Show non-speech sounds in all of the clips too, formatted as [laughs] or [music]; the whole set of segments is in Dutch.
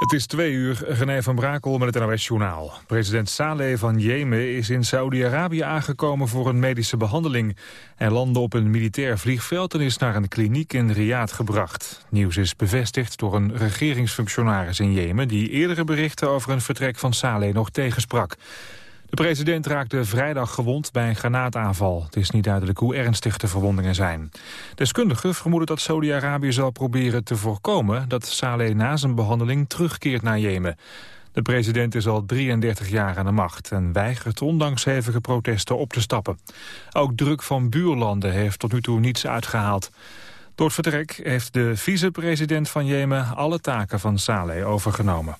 Het is twee uur, René van Brakel met het NOS-journaal. President Saleh van Jemen is in Saudi-Arabië aangekomen voor een medische behandeling. Hij landde op een militair vliegveld en is naar een kliniek in Riyadh gebracht. Nieuws is bevestigd door een regeringsfunctionaris in Jemen... die eerdere berichten over een vertrek van Saleh nog tegensprak. De president raakte vrijdag gewond bij een granaataanval. Het is niet duidelijk hoe ernstig de verwondingen zijn. Deskundigen vermoeden dat Saudi-Arabië zal proberen te voorkomen... dat Saleh na zijn behandeling terugkeert naar Jemen. De president is al 33 jaar aan de macht... en weigert ondanks hevige protesten op te stappen. Ook druk van buurlanden heeft tot nu toe niets uitgehaald. Door het vertrek heeft de vicepresident van Jemen... alle taken van Saleh overgenomen.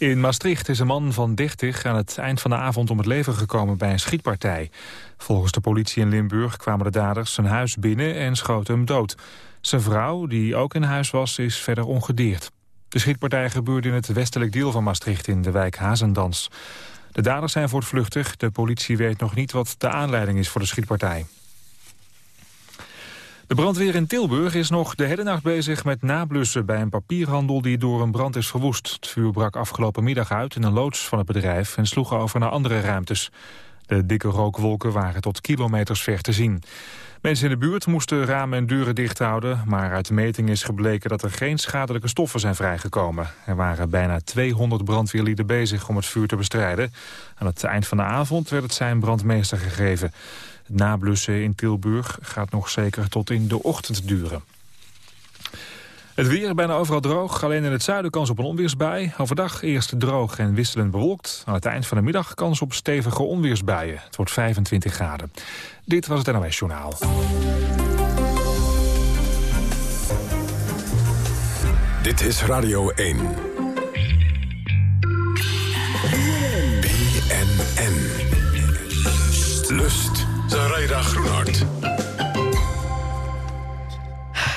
In Maastricht is een man van 30 aan het eind van de avond om het leven gekomen bij een schietpartij. Volgens de politie in Limburg kwamen de daders zijn huis binnen en schoten hem dood. Zijn vrouw, die ook in huis was, is verder ongedeerd. De schietpartij gebeurde in het westelijk deel van Maastricht in de wijk Hazendans. De daders zijn voortvluchtig. De politie weet nog niet wat de aanleiding is voor de schietpartij. De brandweer in Tilburg is nog de hele nacht bezig met nablussen bij een papierhandel die door een brand is verwoest. Het vuur brak afgelopen middag uit in een loods van het bedrijf en sloeg over naar andere ruimtes. De dikke rookwolken waren tot kilometers ver te zien. Mensen in de buurt moesten ramen en deuren dicht houden... maar uit de meting is gebleken dat er geen schadelijke stoffen zijn vrijgekomen. Er waren bijna 200 brandweerlieden bezig om het vuur te bestrijden. Aan het eind van de avond werd het zijn brandmeester gegeven nablussen in Tilburg gaat nog zeker tot in de ochtend duren. Het weer bijna overal droog, alleen in het zuiden kans op een onweersbui. Overdag eerst droog en wisselend bewolkt. Aan het eind van de middag kans op stevige onweersbuien. Het wordt 25 graden. Dit was het NOS Journaal. Dit is Radio 1. BNN. Lust. Zaraida Groenhart.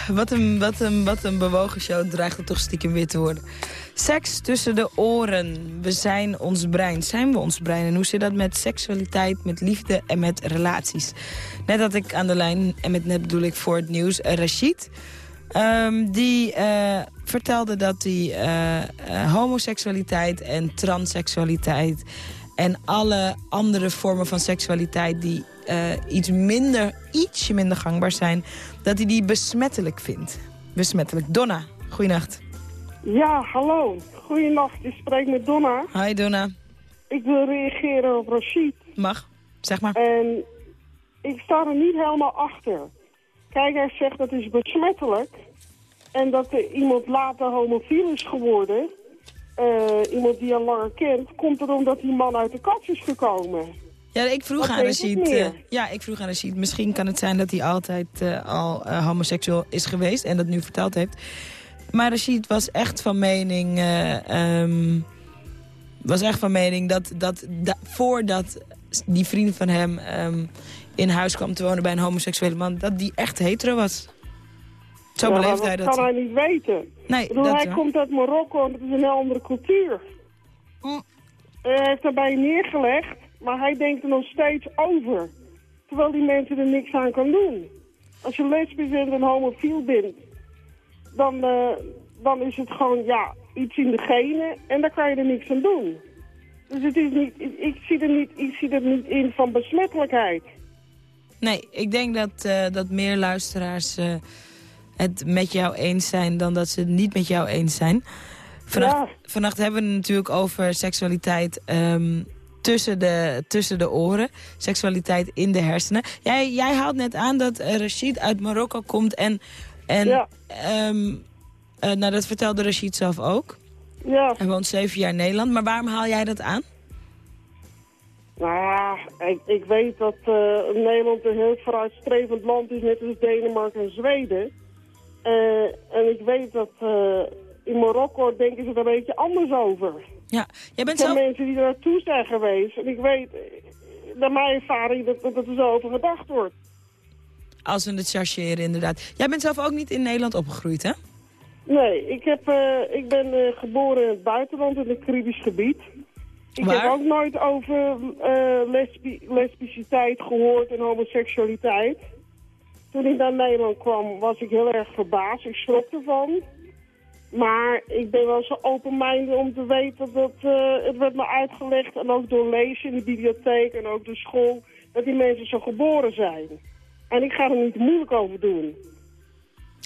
Wat een, wat, een, wat een bewogen show dreigt het toch stiekem weer te worden. Seks tussen de oren. We zijn ons brein. Zijn we ons brein? En hoe zit dat met seksualiteit, met liefde en met relaties? Net had ik aan de lijn, en met net bedoel ik voor het nieuws, uh, Rashid. Um, die uh, vertelde dat hij uh, homoseksualiteit en transseksualiteit... en alle andere vormen van seksualiteit die uh, iets minder, ietsje minder gangbaar zijn... dat hij die besmettelijk vindt. Besmettelijk. Donna, goeienacht. Ja, hallo. Goeienacht, je spreekt met Donna. Hi Donna. Ik wil reageren op Rashid. Mag, zeg maar. En ik sta er niet helemaal achter. Kijk, hij zegt dat is besmettelijk. En dat er iemand later homofiel is geworden... Uh, iemand die al langer kent... komt er omdat die man uit de kast is gekomen. Ja, ik vroeg aan Rashid. Uh, ja, ik vroeg aan Rashid. Misschien kan het zijn dat hij altijd uh, al homoseksueel is geweest en dat nu verteld heeft. Maar Rashid was echt van mening, um, was echt van mening dat, dat, dat voordat die vriend van hem um, in huis kwam te wonen bij een homoseksuele man, dat die echt hetero was. Zo ja, hij dat. Dat kan hij niet weten. Nee, bedoel, dat hij wel. komt uit Marokko en dat is een heel andere cultuur. Mm. Hij heeft daarbij neergelegd maar hij denkt er nog steeds over. Terwijl die mensen er niks aan kan doen. Als je lesbisch bent en homofiel bent, dan, uh, dan is het gewoon ja, iets in de genen en daar kan je er niks aan doen. Dus het is niet, ik, ik zie, er niet, ik zie er niet in van besmettelijkheid. Nee, ik denk dat, uh, dat meer luisteraars uh, het met jou eens zijn dan dat ze het niet met jou eens zijn. Vannacht, ja. vannacht hebben we het natuurlijk over seksualiteit um, tussen de, tussen de oren. Seksualiteit in de hersenen. Jij, jij haalt net aan dat uh, Rashid uit Marokko komt. En, en ja. um, uh, nou, dat vertelde Rashid zelf ook. Ja. Hij woont zeven jaar in Nederland. Maar waarom haal jij dat aan? Nou ja, ik, ik weet dat uh, Nederland een heel vooruitstrevend land is, net als Denemarken en Zweden. En ik weet dat in Marokko denken ze er een beetje anders over. Ja, jij bent er zelf... zijn mensen die er naartoe zijn geweest. En ik weet, naar mijn ervaring, dat, dat, er zo over gedacht wordt. Als we het chargeren, inderdaad. Jij bent zelf ook niet in Nederland opgegroeid, hè? Nee, ik, heb, uh, ik ben geboren in het buitenland, in het Caribisch gebied. Ik Waar? heb ook nooit over lesbi lesbiciteit gehoord en homoseksualiteit. Toen ik naar Nederland kwam, was ik heel erg verbaasd. Ik schrok ervan. Maar ik ben wel zo open-minded om te weten dat eh, het werd me uitgelegd... en ook door lezen in de bibliotheek en ook door school... dat die mensen zo geboren zijn. En ik ga er niet moeilijk over doen.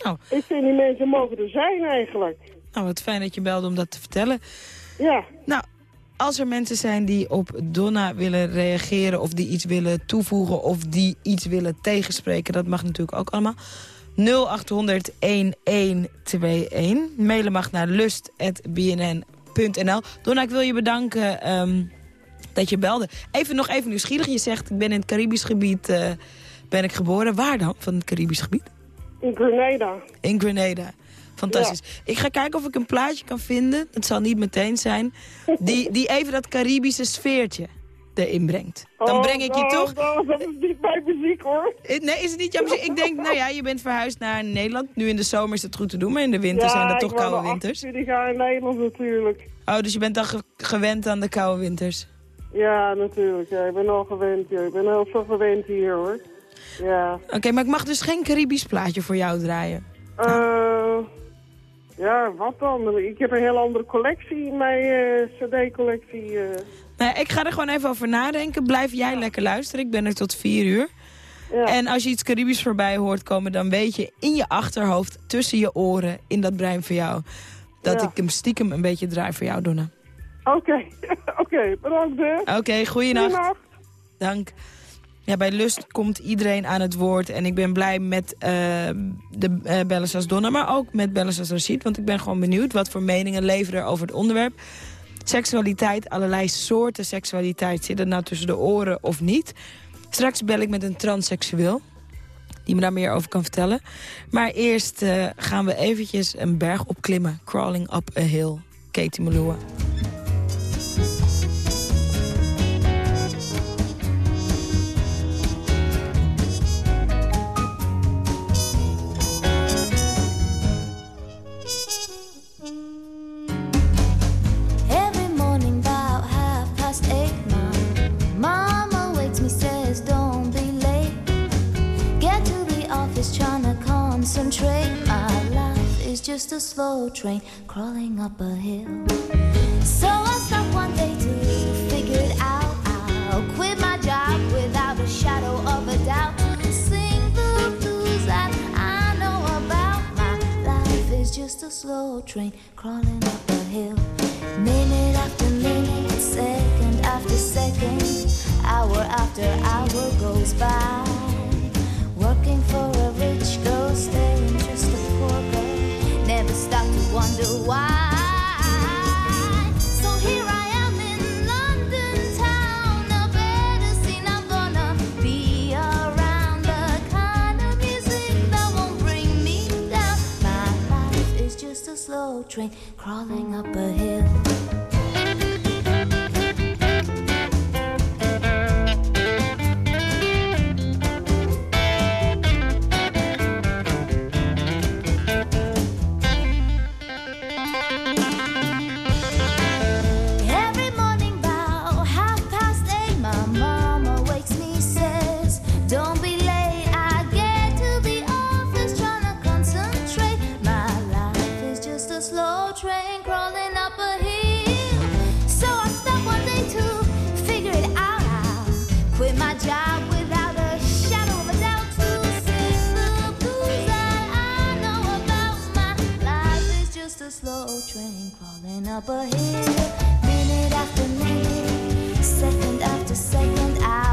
Oh. Ik vind die mensen mogen er zijn eigenlijk. Nou, wat fijn dat je belde om dat te vertellen. Ja, Nou, als er mensen zijn die op Donna willen reageren... of die iets willen toevoegen of die iets willen tegenspreken... dat mag natuurlijk ook allemaal. 0800-1121. Mailen mag naar lust.bnn.nl. Donna, ik wil je bedanken ehm, dat je belde. Even nog even nieuwsgierig. Je zegt, ik ben in het Caribisch gebied eh, ben ik geboren. Waar dan, van het Caribisch gebied? in Grenada. In Grenada. Fantastisch. Ik ga kijken of ik een plaatje kan vinden. Het zal niet meteen zijn. Die, die even dat Caribische sfeertje erin brengt. Dan Oh, breng ik je oh, toch... oh, dat is niet mijn muziek hoor. Eh, Nee, is het niet jouw muziek? Ik denk, nou ja, je bent verhuisd naar Nederland. Nu in de zomer is het goed te doen, maar in de winter zijn dat toch ik koude winters. 28 jaar in Nederland natuurlijk. Oh, dus je bent dan ge- gewend aan de koude winters. Ja, natuurlijk. Ja, ik ben al gewend. Ja. Ik ben heel veel gewend hier hoor. Ja. Oké, maar ik mag dus geen Caribisch plaatje voor jou draaien. Eh, ja, wat dan? Ik heb een heel andere collectie in mijn eh, cd-collectie. Nou, ik ga er gewoon even over nadenken. Blijf jij lekker luisteren. Ik ben er tot vier uur. ja. En als je iets Caribisch voorbij hoort komen... dan weet je in je achterhoofd, tussen je oren, in dat brein voor jou... dat Ja. ik hem stiekem een beetje draai voor jou, Donna. Oké, [laughs] oké, bedankt hè. Oké, goeienacht. Goeienacht. Dank. Ja, bij Lust komt iedereen aan het woord. En ik ben blij met eh, de uh, bellers als Donna, maar ook met bellers als Rashid. Want ik ben gewoon benieuwd wat voor meningen leveren over het onderwerp. Seksualiteit, allerlei soorten seksualiteit. Zit het nou tussen de oren of niet? Straks bel ik met een transseksueel. Die me daar meer over kan vertellen. Maar eerst uh, gaan we eventjes een berg opklimmen. Crawling up a hill. Katie Melua. Just a slow train crawling up a hill. So I stopped one day to figure it out. I'll quit my job without a shadow of a doubt sing the blues that I know about. My life is just a slow train crawling up a hill. Minute after minute, second after second, hour after hour goes by. Stop to wonder why. So here I am in London town, I'm gonna be around. The kind of music that won't bring me down. My life is just a slow train crawling up a hill. Up a hill, minute after minute, second after second, hour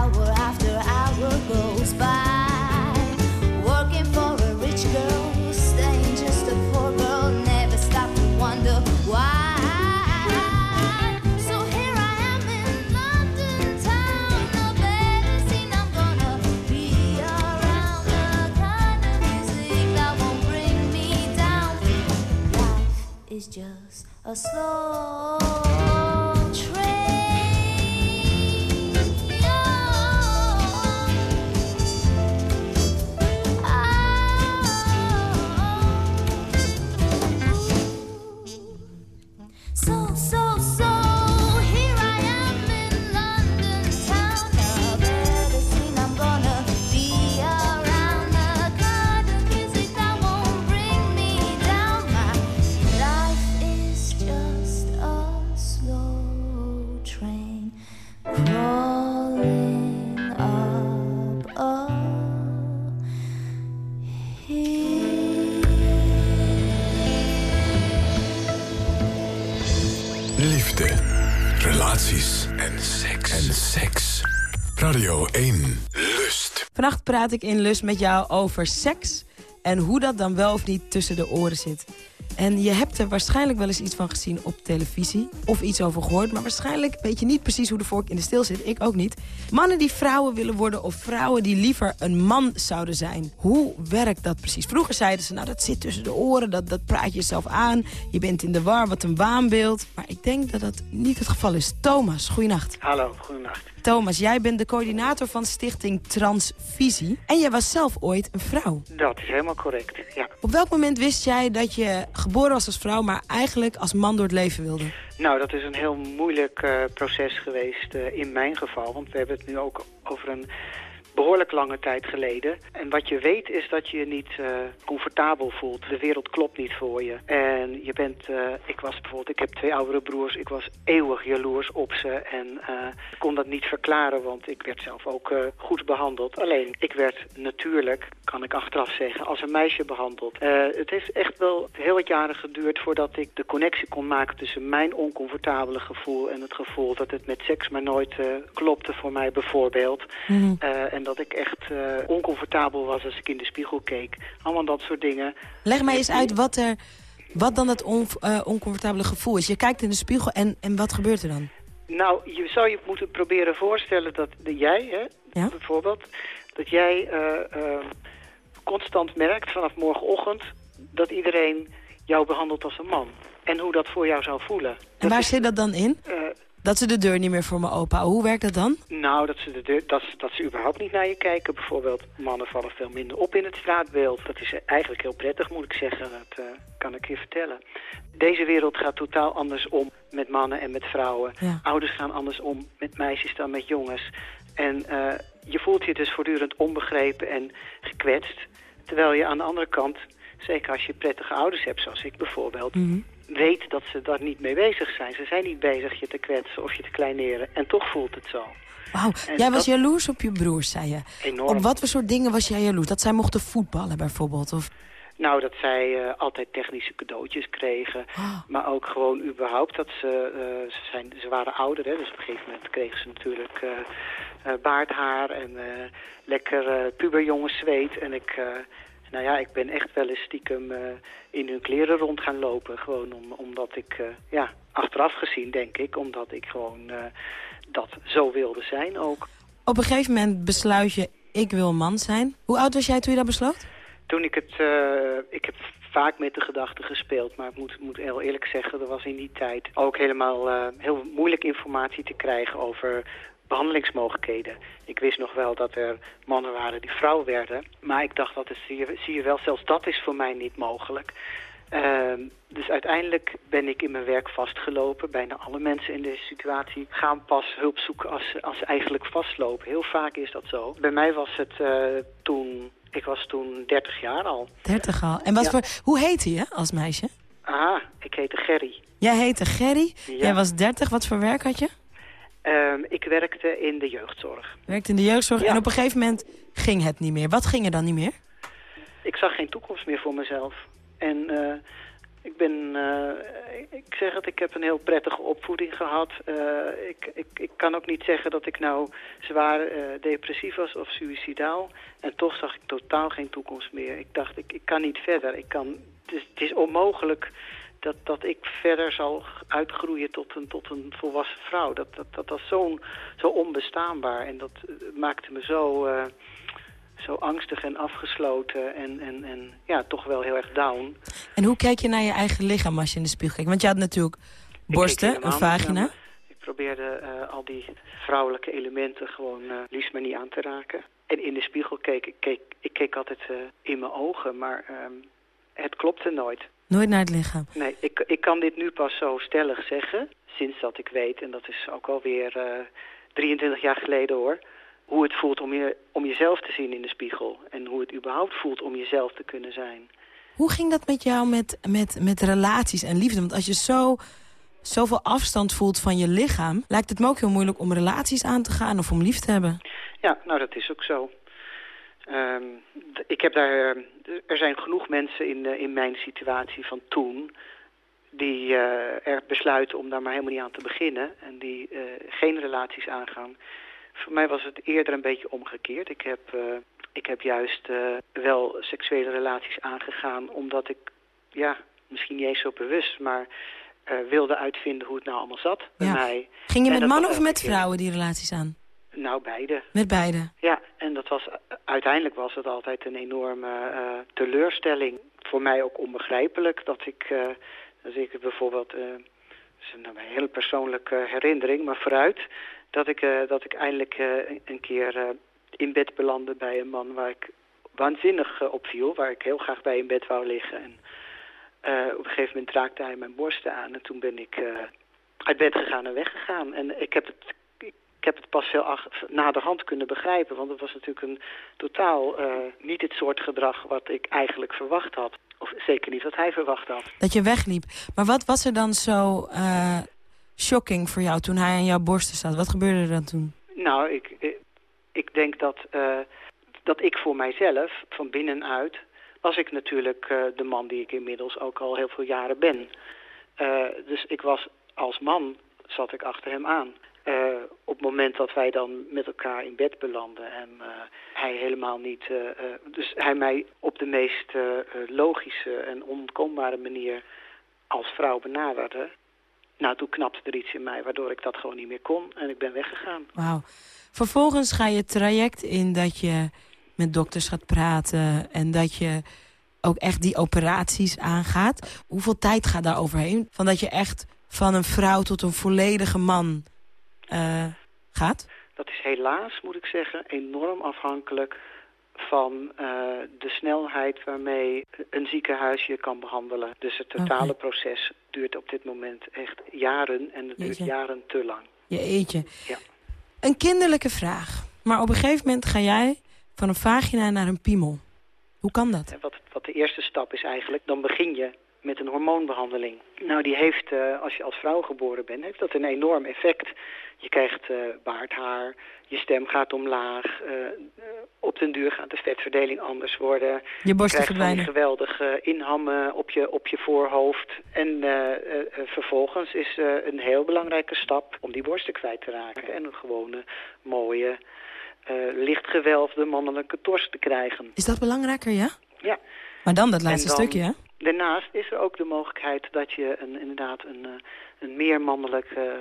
a slow Vannacht praat ik in Lust met jou over seks en hoe dat dan wel of niet tussen de oren zit. En je hebt er waarschijnlijk wel eens iets van gezien op televisie. Of iets over gehoord. Maar waarschijnlijk weet je niet precies hoe de vork in de steel zit. Ik ook niet. Mannen die vrouwen willen worden of vrouwen die liever een man zouden zijn. Hoe werkt dat precies? Vroeger zeiden ze, nou dat zit tussen de oren. Dat, dat praat je jezelf aan. Je bent in de war, wat een waanbeeld. Maar ik denk dat dat niet het geval is. Thomas, goeienacht. Hallo, goedenacht. Thomas, jij bent de coördinator van Stichting Transvisie. En jij was zelf ooit een vrouw. Dat is helemaal correct, ja. Op welk moment wist jij dat je geboren was als vrouw... maar eigenlijk als man door het leven wilde? Nou, dat is een heel moeilijk eh, proces geweest eh, in mijn geval. Want we hebben het nu ook over een behoorlijk lange tijd geleden. En wat je weet is dat je je niet eh, comfortabel voelt. De wereld klopt niet voor je. En je bent, eh, ik was bijvoorbeeld, ik heb twee oudere broers. Ik was eeuwig jaloers op ze en uh, kon dat niet verklaren, want ik werd zelf ook goed behandeld. Alleen, ik werd natuurlijk, kan ik achteraf zeggen, als een meisje behandeld. het heeft echt wel heel wat jaren geduurd voordat ik de connectie kon maken tussen mijn oncomfortabele gevoel en het gevoel dat het met seks maar nooit klopte voor mij bijvoorbeeld. Mhm. en dat ik echt uh, oncomfortabel was als ik in de spiegel keek. Allemaal dat soort dingen. Leg mij eens uit wat, er, wat dan het on, uh, oncomfortabele gevoel is. Je kijkt in de spiegel en, en wat gebeurt er dan? Nou, je zou je moeten proberen voorstellen dat de, jij, hè, ja? bijvoorbeeld... dat jij uh, constant merkt vanaf morgenochtend... dat iedereen jou behandelt als een man. En hoe dat voor jou zou voelen. En dat waar is, zit dat dan in? Dat ze de deur niet meer voor me openhouden. Hoe werkt dat dan? Nou, dat ze, de deur, dat, dat ze überhaupt niet naar je kijken. Bijvoorbeeld, mannen vallen veel minder op in het straatbeeld. Dat is eigenlijk heel prettig, moet ik zeggen. Dat uh, kan ik je vertellen. Deze wereld gaat totaal anders om met mannen en met vrouwen. Ja. Ouders gaan anders om met meisjes dan met jongens. En uh, je voelt je dus voortdurend onbegrepen en gekwetst. Terwijl je aan de andere kant, zeker als je prettige ouders hebt, zoals ik bijvoorbeeld... Mm -hmm weet dat ze daar niet mee bezig zijn. Ze zijn niet bezig je te kwetsen of je te kleineren. En toch voelt het zo. Wauw, jij was jaloers op je broers, zei je. Enorm. Op wat voor soort dingen was jij jaloers? Dat zij mochten voetballen bijvoorbeeld? Of... Nou, dat zij uh, altijd technische cadeautjes kregen. Oh. Maar ook gewoon überhaupt dat ze... Uh, ze, zijn, ze waren ouder, hè, dus op een gegeven moment kregen ze natuurlijk uh, baardhaar... en lekker puberjongenszweet. En ik... Nou ja, ik ben echt wel eens stiekem uh, in hun kleren rond gaan lopen. Gewoon om, omdat ik, uh, ja, achteraf gezien denk ik, omdat ik gewoon uh, dat zo wilde zijn ook. Op een gegeven moment besluit je, ik wil man zijn. Hoe oud was jij toen je dat besloot? Toen ik het, ik heb vaak met de gedachte gespeeld, maar ik moet, moet heel eerlijk zeggen, er was in die tijd ook helemaal heel moeilijk informatie te krijgen over behandelingsmogelijkheden. Ik wist nog wel dat er mannen waren die vrouw werden. Maar ik dacht, dat is, zie, je, zie je wel, zelfs dat is voor mij niet mogelijk. Uh, dus uiteindelijk ben ik in mijn werk vastgelopen. Bijna alle mensen in deze situatie gaan pas hulp zoeken als, ze, als ze eigenlijk vastlopen. Heel vaak is dat zo. Bij mij was het uh, toen... Ik was toen 30 jaar al. 30 al. En wat Ja. voor, hoe heette je als meisje? Aha, ik heette Gerry. Jij heette Gerry. Ja. Jij was 30. Wat voor werk had je? Ehm, ik werkte in de jeugdzorg. Werkte in de jeugdzorg. Ja. En op een gegeven moment ging het niet meer. Wat ging er dan niet meer? Ik zag geen toekomst meer voor mezelf. En eh, ik ben, eh, ik zeg het, ik heb een heel prettige opvoeding gehad. Eh, ik, ik, ik kan ook niet zeggen dat ik nou zwaar depressief was of suicidaal. En toch zag ik totaal geen toekomst meer. Ik dacht, ik, ik kan niet verder. Ik kan, het, is, het is onmogelijk dat, dat ik verder zal uitgroeien tot een, tot een volwassen vrouw. Dat, dat, dat was zo'n zo onbestaanbaar en dat eh, maakte me zo, eh, zo angstig en afgesloten en, en, en ja, toch wel heel erg down. En hoe kijk je naar je eigen lichaam als je in de spiegel kijkt? Want je had natuurlijk borsten, een vagina. Ik probeerde eh, al die vrouwelijke elementen gewoon eh, liefst maar niet aan te raken. En in de spiegel keek ik, keek, ik keek altijd in mijn ogen, maar ehm, het klopte nooit. Nooit naar het lichaam. Nee, ik, ik kan dit nu pas zo stellig zeggen, sinds dat ik weet, en dat is ook alweer uh, 23 jaar geleden hoor, hoe het voelt om, je, om jezelf te zien in de spiegel. En hoe het überhaupt voelt om jezelf te kunnen zijn. Hoe ging dat met jou met, met, met relaties en liefde? Want als je zo, zoveel afstand voelt van je lichaam... lijkt het me ook heel moeilijk om relaties aan te gaan of om lief te hebben. Ja, nou dat is ook zo. Um, ik heb daar, er zijn genoeg mensen in, uh, in mijn situatie van toen die er besluiten om daar maar helemaal niet aan te beginnen en die geen relaties aangaan. Voor mij was het eerder een beetje omgekeerd. Ik heb, ik heb juist wel seksuele relaties aangegaan omdat ik, ja, misschien niet eens zo bewust, maar wilde uitvinden hoe het nou allemaal zat bij mij. Ging je met mannen of met vrouwen die relaties aan? Nou, beide. Met beide? Ja, en dat was, uiteindelijk was het altijd een enorme uh, teleurstelling. Voor mij ook onbegrijpelijk dat ik, uh, dat ik bijvoorbeeld, uh, dat is een, hele persoonlijke herinnering, maar vooruit, dat ik, dat ik eindelijk een keer in bed belandde bij een man waar ik waanzinnig op viel, waar ik heel graag bij in bed wou liggen. En op een gegeven moment raakte hij mijn borsten aan en toen ben ik uit bed gegaan en weggegaan. En ik heb het ik heb het pas veel naderhand kunnen begrijpen. Want het was natuurlijk een totaal uh, niet het soort gedrag wat ik eigenlijk verwacht had. Of zeker niet wat hij verwacht had. Dat je wegliep. Maar wat was er dan zo uh, shocking voor jou toen hij aan jouw borsten zat? Wat gebeurde er dan toen? Nou, ik, ik, ik denk dat, uh, dat ik voor mijzelf, van binnenuit... was ik natuurlijk de man die ik inmiddels ook al heel veel jaren ben. dus ik was als man zat ik achter hem aan. Uh, op het moment dat wij dan met elkaar in bed belanden en uh, hij helemaal niet... Uh, dus hij mij op de meest logische en onontkombare manier als vrouw benaderde. Nou, toen knapte er iets in mij waardoor ik dat gewoon niet meer kon en ik ben weggegaan. Wauw. Vervolgens ga je traject in dat je met dokters gaat praten en dat je ook echt die operaties aangaat. Hoeveel tijd gaat daar overheen? Van dat je echt van een vrouw tot een volledige man uh, gaat? Dat is helaas, moet ik zeggen, enorm afhankelijk van uh, de snelheid waarmee een ziekenhuis je kan behandelen. Dus het totale okay. proces duurt op dit moment echt jaren en het duurt jaren te lang. Je eetje. Ja. Een kinderlijke vraag. Maar op een gegeven moment ga jij van een vagina naar een piemel. Hoe kan dat? Wat, wat de eerste stap is eigenlijk, dan begin je met een hormoonbehandeling. Nou, die heeft, uh, als je als vrouw geboren bent, heeft dat een enorm effect. Je krijgt uh, baardhaar, je stem gaat omlaag. Uh, op den duur gaat de vetverdeling anders worden. Je borsten je verdwijnen. geweldige inhammen op je, op je voorhoofd. En vervolgens is een heel belangrijke stap om die borsten kwijt te raken. En een gewone, mooie, lichtgewelfde mannelijke tors te krijgen. Is dat belangrijker, ja? Ja. Maar dan dat laatste dan, stukje, hè? Daarnaast is er ook de mogelijkheid dat je een, inderdaad een, een meer mannelijk uh,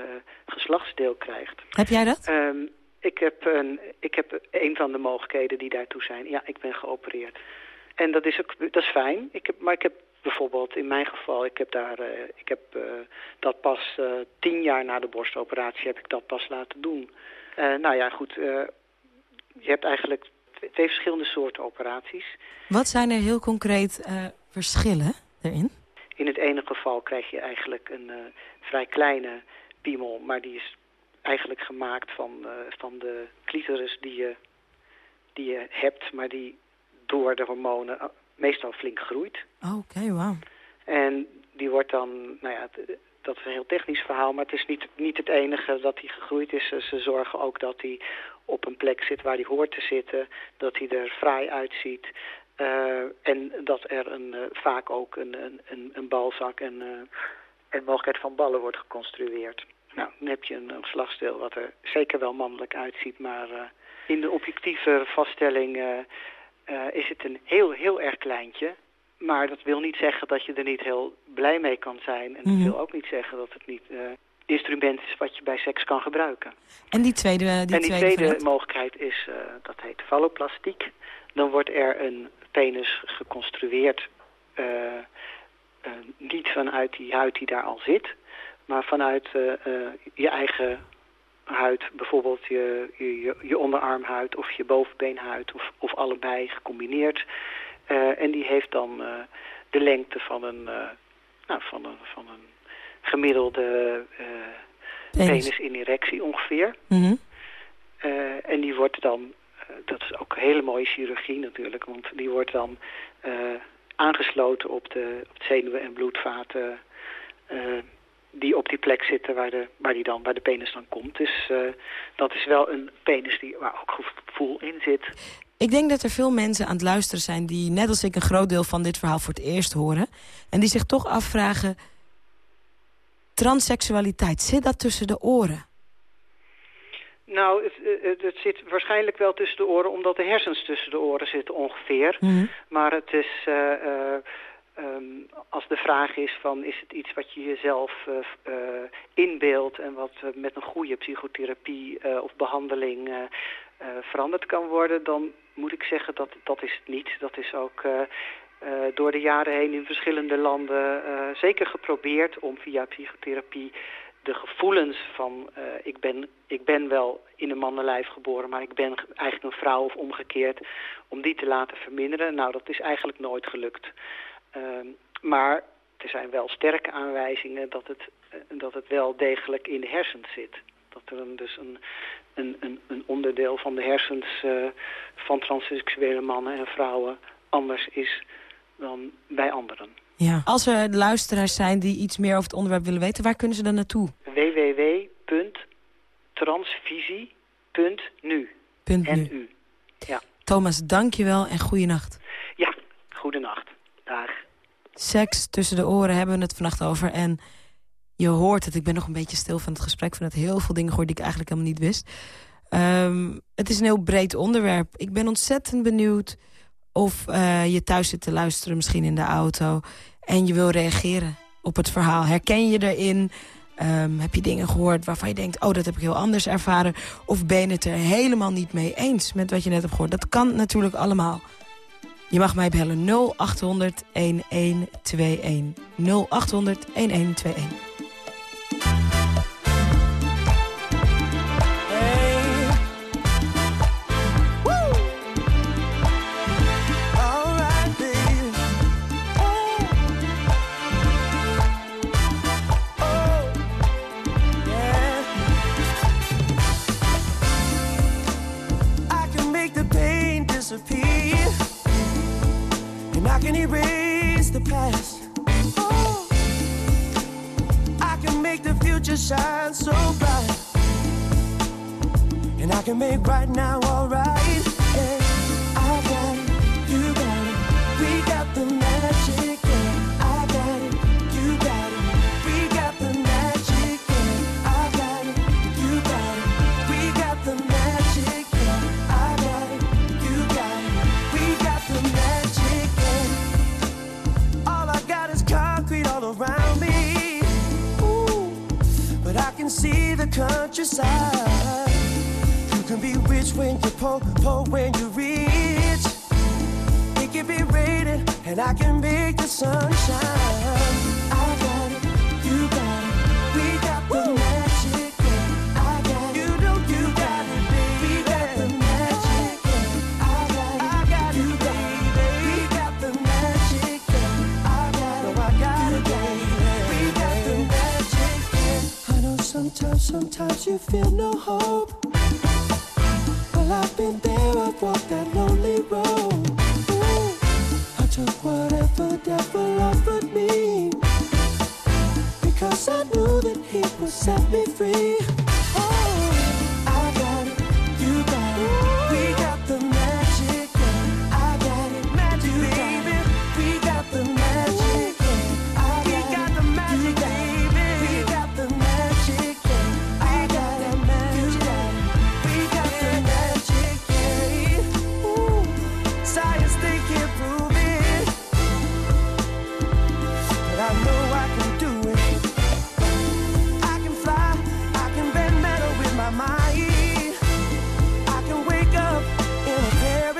geslachtsdeel krijgt. Heb jij dat? Um, ik, heb een, ik heb een van de mogelijkheden die daartoe zijn. Ja, ik ben geopereerd. En dat is, ook, dat is fijn. Ik heb, maar ik heb bijvoorbeeld in mijn geval, ik heb, daar, uh, ik heb uh, dat pas tien jaar na de borstoperatie heb ik dat pas laten doen. nou ja, goed. je hebt eigenlijk twee verschillende soorten operaties. Wat zijn er heel concreet verschillen erin? In het ene geval krijg je eigenlijk een uh, vrij kleine piemel, maar die is eigenlijk gemaakt van, uh, van de clitoris die je, die je hebt, maar die door de hormonen meestal flink groeit. Oké, okay, wauw. En die wordt dan, nou ja, dat is een heel technisch verhaal, maar het is niet, niet het enige dat hij gegroeid is. Ze zorgen ook dat hij op een plek zit waar hij hoort te zitten, dat hij er fraai uitziet. Uh, en dat er een, uh, vaak ook een, een, een balzak en uh, een mogelijkheid van ballen wordt geconstrueerd. Nou, dan heb je een, een wat er zeker wel mannelijk uitziet, maar in de objectieve vaststelling is het een heel, heel erg kleintje. Maar dat wil niet zeggen dat je er niet heel blij mee kan zijn. En dat mm -hmm. wil ook niet zeggen dat het niet instrument is wat je bij seks kan gebruiken. En die tweede, die en die tweede, tweede mogelijkheid is, dat heet falloplastiek. Dan wordt er een penis geconstrueerd, uh, uh, niet vanuit die huid die daar al zit, maar vanuit uh, je eigen huid, bijvoorbeeld je, je, je onderarmhuid of je bovenbeenhuid of, of allebei gecombineerd. En die heeft dan de lengte van een, nou, van een, van een gemiddelde penis. penis in erectie ongeveer. Mm -hmm. en die wordt dan dat is ook hele mooie chirurgie natuurlijk, want die wordt dan aangesloten op de, op de zenuwen en bloedvaten die op die plek zitten waar, de, waar, die dan, waar de penis dan komt. Dus uh, dat is wel een penis die, waar ook gevoel in zit. Ik denk dat er veel mensen aan het luisteren zijn die net als ik een groot deel van dit verhaal voor het eerst horen. En die zich toch afvragen, transseksualiteit, zit dat tussen de oren? Nou, het, het, het, zit waarschijnlijk wel tussen de oren... omdat de hersens tussen de oren zitten ongeveer. Mhm. Maar het is... Uh, uh, um, als de vraag is van is het iets wat je jezelf uh, inbeeldt... en wat met een goede psychotherapie of behandeling veranderd kan worden... dan moet ik zeggen dat dat is het niet. Dat is ook door de jaren heen in verschillende landen zeker geprobeerd... om via psychotherapie de gevoelens van ik, ben, ik ben wel in een mannenlijf geboren, maar ik ben eigenlijk een vrouw of omgekeerd, om die te laten verminderen. Nou, dat is eigenlijk nooit gelukt. Uh, maar er zijn wel sterke aanwijzingen dat het, dat het wel degelijk in de hersens zit. Dat er een, dus een, een, een, een onderdeel van de hersens uh, van transseksuele mannen en vrouwen anders is dan bij anderen. Ja. Als er luisteraars zijn die iets meer over het onderwerp willen weten, waar kunnen ze dan naartoe? www.transvisie.nu. .nu. Ja. Thomas, dank je wel en goeienacht. Ja, goedenacht. Dag. Seks tussen de oren hebben we het vannacht over. En je hoort het, ik ben nog een beetje stil van het gesprek... van het heel veel dingen gehoord die ik eigenlijk helemaal niet wist. Um, het is een heel breed onderwerp. Ik ben ontzettend benieuwd of uh, je thuis zit te luisteren, misschien in de auto... en je wil reageren op het verhaal. Herken je erin? Um, heb je dingen gehoord waarvan je denkt... oh, dat heb ik heel anders ervaren? Of ben je het er helemaal niet mee eens met wat je net hebt gehoord? Dat kan natuurlijk allemaal. Je mag mij bellen 0800 1121. 0800 1121. Can erase the past. Oh, I can make the future shine so bright. And I can make right now alright. Yeah, I got it, you got it, we got the magic. See the countryside. You can be rich when you're poor, poor when you're rich. It can be raining, and I can make the sunshine. Sometimes, you feel no hope. Well, I've been there, I've walked that lonely road. Ooh, I took whatever devil offered me. Because I knew that he would set me free.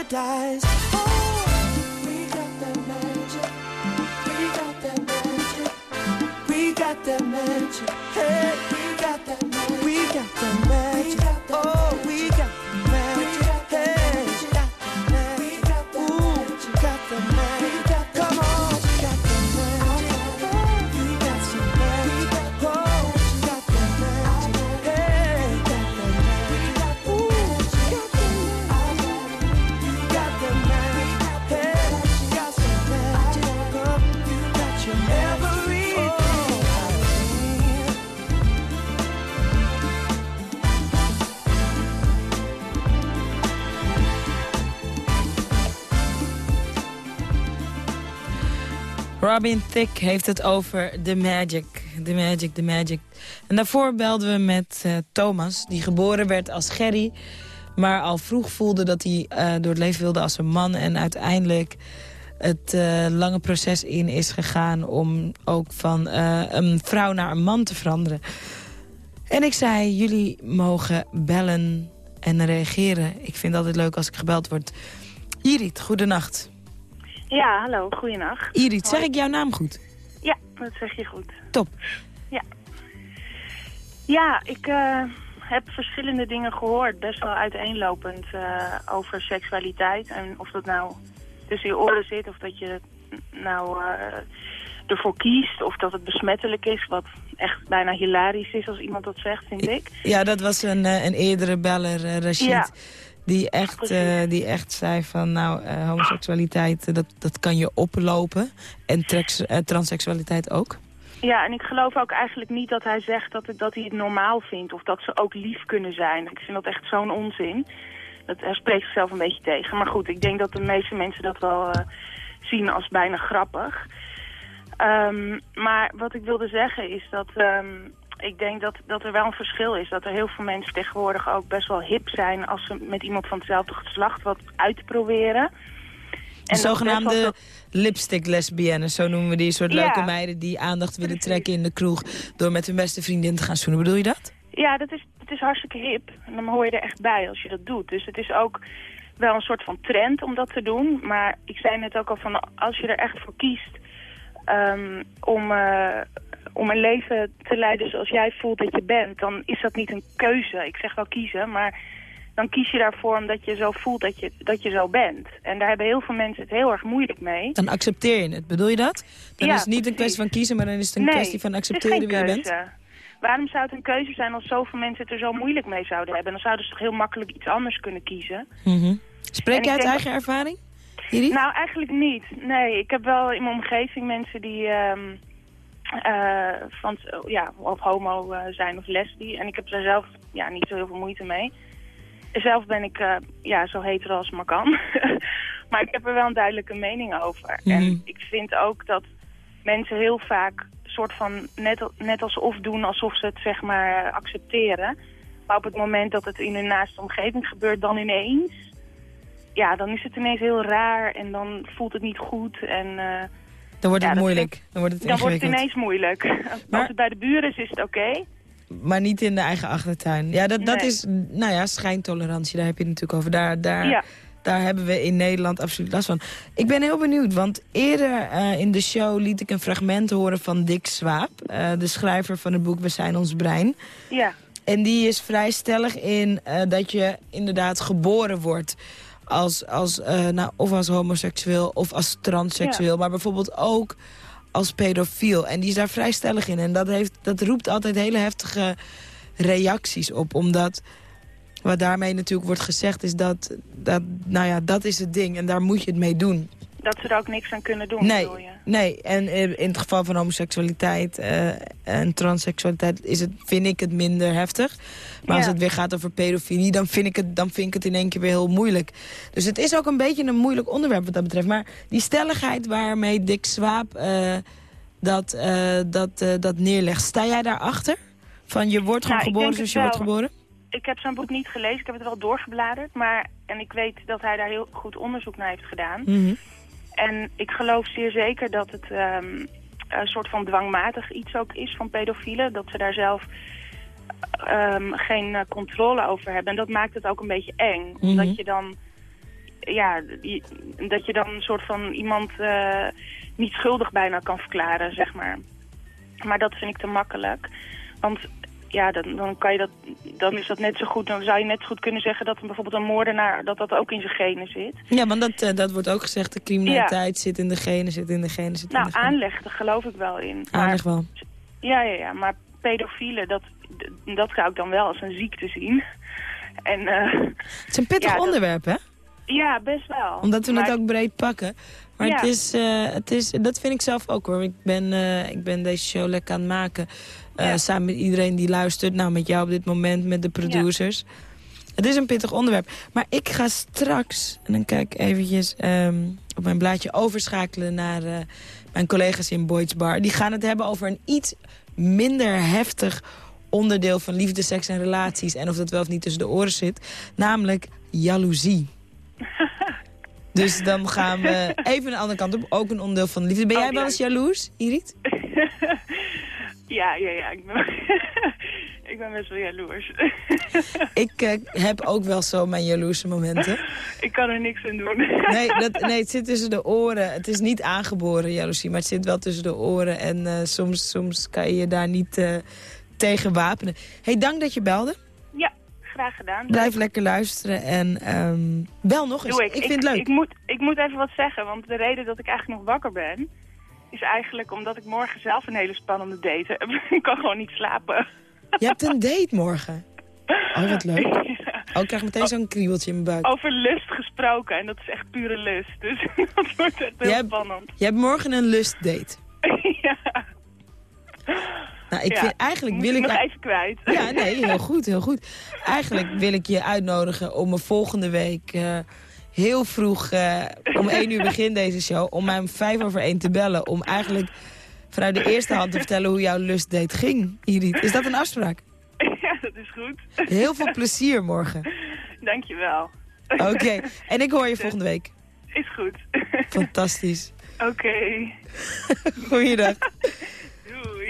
Paradise. Oh, we got that magic. We got that magic. We got that magic. Hey, we got that magic. We got that magic. Robin Thicke heeft het over The Magic. The Magic, The Magic. En daarvoor belden we met uh, Thomas, die geboren werd als Gerry... maar al vroeg voelde dat hij uh, door het leven wilde als een man... en uiteindelijk het uh, lange proces in is gegaan... om ook van een vrouw naar een man te veranderen. En ik zei, jullie mogen bellen en reageren. Ik vind het altijd leuk als ik gebeld word. Irit, goedenacht. Ja, hallo, goedenacht. Irit, zeg ik jouw naam goed? Ja, dat zeg je goed. Top. Ja. Ja, ik uh, heb verschillende dingen gehoord, best wel uiteenlopend, uh, over seksualiteit. En of dat nou tussen je oren zit, of dat je nou uh, ervoor kiest, of dat het besmettelijk is, wat echt bijna hilarisch is als iemand dat zegt, vind ik. Ja, dat was een, een eerdere beller, Rashid. Ja. Die echt, uh, die echt zei van, nou, uh, homoseksualiteit, dat, dat kan je oplopen. En transseksualiteit ook. Ja, en ik geloof ook eigenlijk niet dat hij zegt dat, het, dat hij het normaal vindt. Of dat ze ook lief kunnen zijn. Ik vind dat echt zo'n onzin. Dat, hij spreekt zichzelf een beetje tegen. Maar goed, ik denk dat de meeste mensen dat wel zien als bijna grappig. Um, maar wat ik wilde zeggen is dat... Um, ik denk dat, dat er wel een verschil is. Dat er heel veel mensen tegenwoordig ook best wel hip zijn... als ze met iemand van hetzelfde geslacht wat uit te proberen. En zogenaamde dat... lipstick lesbiennes, zo noemen we die. soort leuke meiden die aandacht willen trekken in de kroeg... door met hun beste vriendin te gaan zoenen. Bedoel je dat? Ja, dat is, dat is hartstikke hip. En dan hoor je er echt bij als je dat doet. Dus het is ook wel een soort van trend om dat te doen. Maar ik zei net ook al van, als je er echt voor kiest... Um, om, uh, om een leven te leiden zoals jij voelt dat je bent, dan is dat niet een keuze. Ik zeg wel kiezen, maar dan kies je daarvoor omdat je zo voelt dat je, dat je zo bent. En daar hebben heel veel mensen het heel erg moeilijk mee. Dan accepteer je het, bedoel je dat? Dan ja, is het niet een kwestie van kiezen, maar dan is het een nee, kwestie van accepteren wie je bent? Waarom zou het een keuze zijn als zoveel mensen het er zo moeilijk mee zouden hebben? Dan zouden ze toch heel makkelijk iets anders kunnen kiezen. Mm -hmm. Spreek jij uit eigen ervaring? Nou, eigenlijk niet. Nee, ik heb wel in mijn omgeving mensen die... Um, uh, van, ja, of homo uh, zijn of lesbi. En ik heb daar zelf ja, niet zo heel veel moeite mee. Zelf ben ik uh, ja, zo hetero als maar kan. [laughs] maar ik heb er wel een duidelijke mening over. Mhm. En ik vind ook dat mensen heel vaak soort van net, net alsof doen alsof ze het zeg maar accepteren. Maar op het moment dat het in hun naaste omgeving gebeurt dan ineens... Ja, dan is het ineens heel raar en dan voelt het niet goed en... Dan wordt het ja, moeilijk. Dan wordt het dan wordt het ineens moeilijk. Maar, Als het bij de buren is, is het oké. Okay. Maar niet in de eigen achtertuin. Ja, dat, dat Nee. is, nou ja, schijntolerantie, daar heb je het natuurlijk over. Daar, daar, Ja. daar hebben we in Nederland absoluut last van. Ik ben heel benieuwd, want eerder eh, in de show liet ik een fragment horen van Dick Swaap. eh, de schrijver van het boek We zijn ons brein. Ja, En die is vrij stellig in eh, dat je inderdaad geboren wordt als, als, eh, nou, of als homoseksueel of als transseksueel. Maar bijvoorbeeld ook als pedofiel. En die is daar vrij stellig in. En dat, heeft, dat roept altijd hele heftige reacties op. Omdat wat daarmee natuurlijk wordt gezegd is dat, dat, nou ja, dat is het ding. En daar moet je het mee doen. Dat ze er ook niks aan kunnen doen, Nee, bedoel je? nee. En in het geval van homoseksualiteit eh, en transseksualiteit is het, vind ik het minder heftig. Maar als het weer gaat over pedofilie, dan vind, ik het, dan vind ik het in één keer weer heel moeilijk. Dus het is ook een beetje een moeilijk onderwerp wat dat betreft. Maar die stelligheid waarmee Dick Swaap eh, dat, eh, dat, dat neerlegt, sta jij daarachter? Van je wordt gewoon Nou, geboren zoals je wordt geboren? Ik heb zijn boek niet gelezen, ik heb het wel doorgebladerd. Maar, en ik weet dat hij daar heel goed onderzoek naar heeft gedaan. Mhm. En ik geloof zeer zeker dat het ehm, een soort van dwangmatig iets ook is van pedofielen. Dat ze daar zelf ehm, geen eh, controle over hebben. En dat maakt het ook een beetje eng. Mhm. Omdat je dan... Ja, dat je dan een soort van iemand eh, niet schuldig bijna kan verklaren, zeg maar. Maar dat vind ik te makkelijk. Want ja, dan, dan, kan je dat, dan is dat net zo goed. Dan zou je net zo goed kunnen zeggen dat bijvoorbeeld een moordenaar... dat dat ook in zijn genen zit. Ja, want dat, eh, dat wordt ook gezegd. De criminaliteit zit in de genen, zit in de genen, zit in Nou, de genen. aanleg, daar geloof ik wel in. Maar, Aanleg wel. ja, ja, ja, maar pedofielen, dat, dat zou ik dan wel als een ziekte zien. En eh, Het is een pittig Ja, dat- onderwerp, hè? ja, best wel. Omdat we Maar- het ook breed pakken. Maar Ja. het is, eh, het is, dat vind ik zelf ook hoor. Ik ben, ik ben deze show lekker aan het maken. Eh, Ja. Samen met iedereen die luistert. Nou, met jou op dit moment, met de producers. Het is een pittig onderwerp. Maar ik ga straks, en dan kijk ik eventjes ehm, op mijn blaadje overschakelen naar eh, mijn collega's in Boyd's Bar. Die gaan het hebben over een iets minder heftig onderdeel van liefde, seks en relaties. En of dat wel of niet tussen de oren zit. Namelijk jaloezie. [laughs] Dus dan gaan we even de andere kant op. Ook een onderdeel van liefde. Ben Oh, jij wel eens jaloers, Irit? [laughs] Ja, ja, ja. Ik ben, [laughs] ik ben best wel jaloers. [laughs] Ik eh, heb ook wel zo mijn jaloerse momenten. [laughs] ik kan er niks aan doen. Nee, dat, nee, het zit tussen de oren. Het is niet aangeboren jaloezie, maar het zit wel tussen de oren. En eh, soms, soms kan je je daar niet eh, tegen wapenen. hey, dank dat je belde. Ja, graag gedaan. Blijf lekker luisteren en ehm, bel nog eens. Doe ik. ik vind het leuk. Ik moet, ik moet even wat zeggen, want de reden dat ik eigenlijk nog wakker ben... is eigenlijk omdat ik morgen zelf een hele spannende date heb. [laughs] ik kan gewoon niet slapen. Je hebt een date morgen. Oh, wat leuk. [laughs] Oh, ik krijg meteen zo'n kriebeltje in mijn buik. Over lust gesproken, en dat is echt pure lust. Dus [laughs] dat wordt echt heel hebt- spannend. Je hebt morgen een lustdate. ja, Nou, ik ja. vind eigenlijk wil ik... nog even kwijt. Ja, nee, heel goed, heel goed. Eigenlijk wil ik je uitnodigen om me volgende week eh, heel vroeg... eh, om één uur begin deze show, om mij om vijf over één te bellen... om eigenlijk vanuit de eerste hand te vertellen hoe jouw lustdate ging, Irit. Is dat een afspraak? ja, dat is goed. Heel veel plezier morgen. Dankjewel. Oké, en ik hoor je volgende week. Is goed. Fantastisch. Oké. Goeiedag.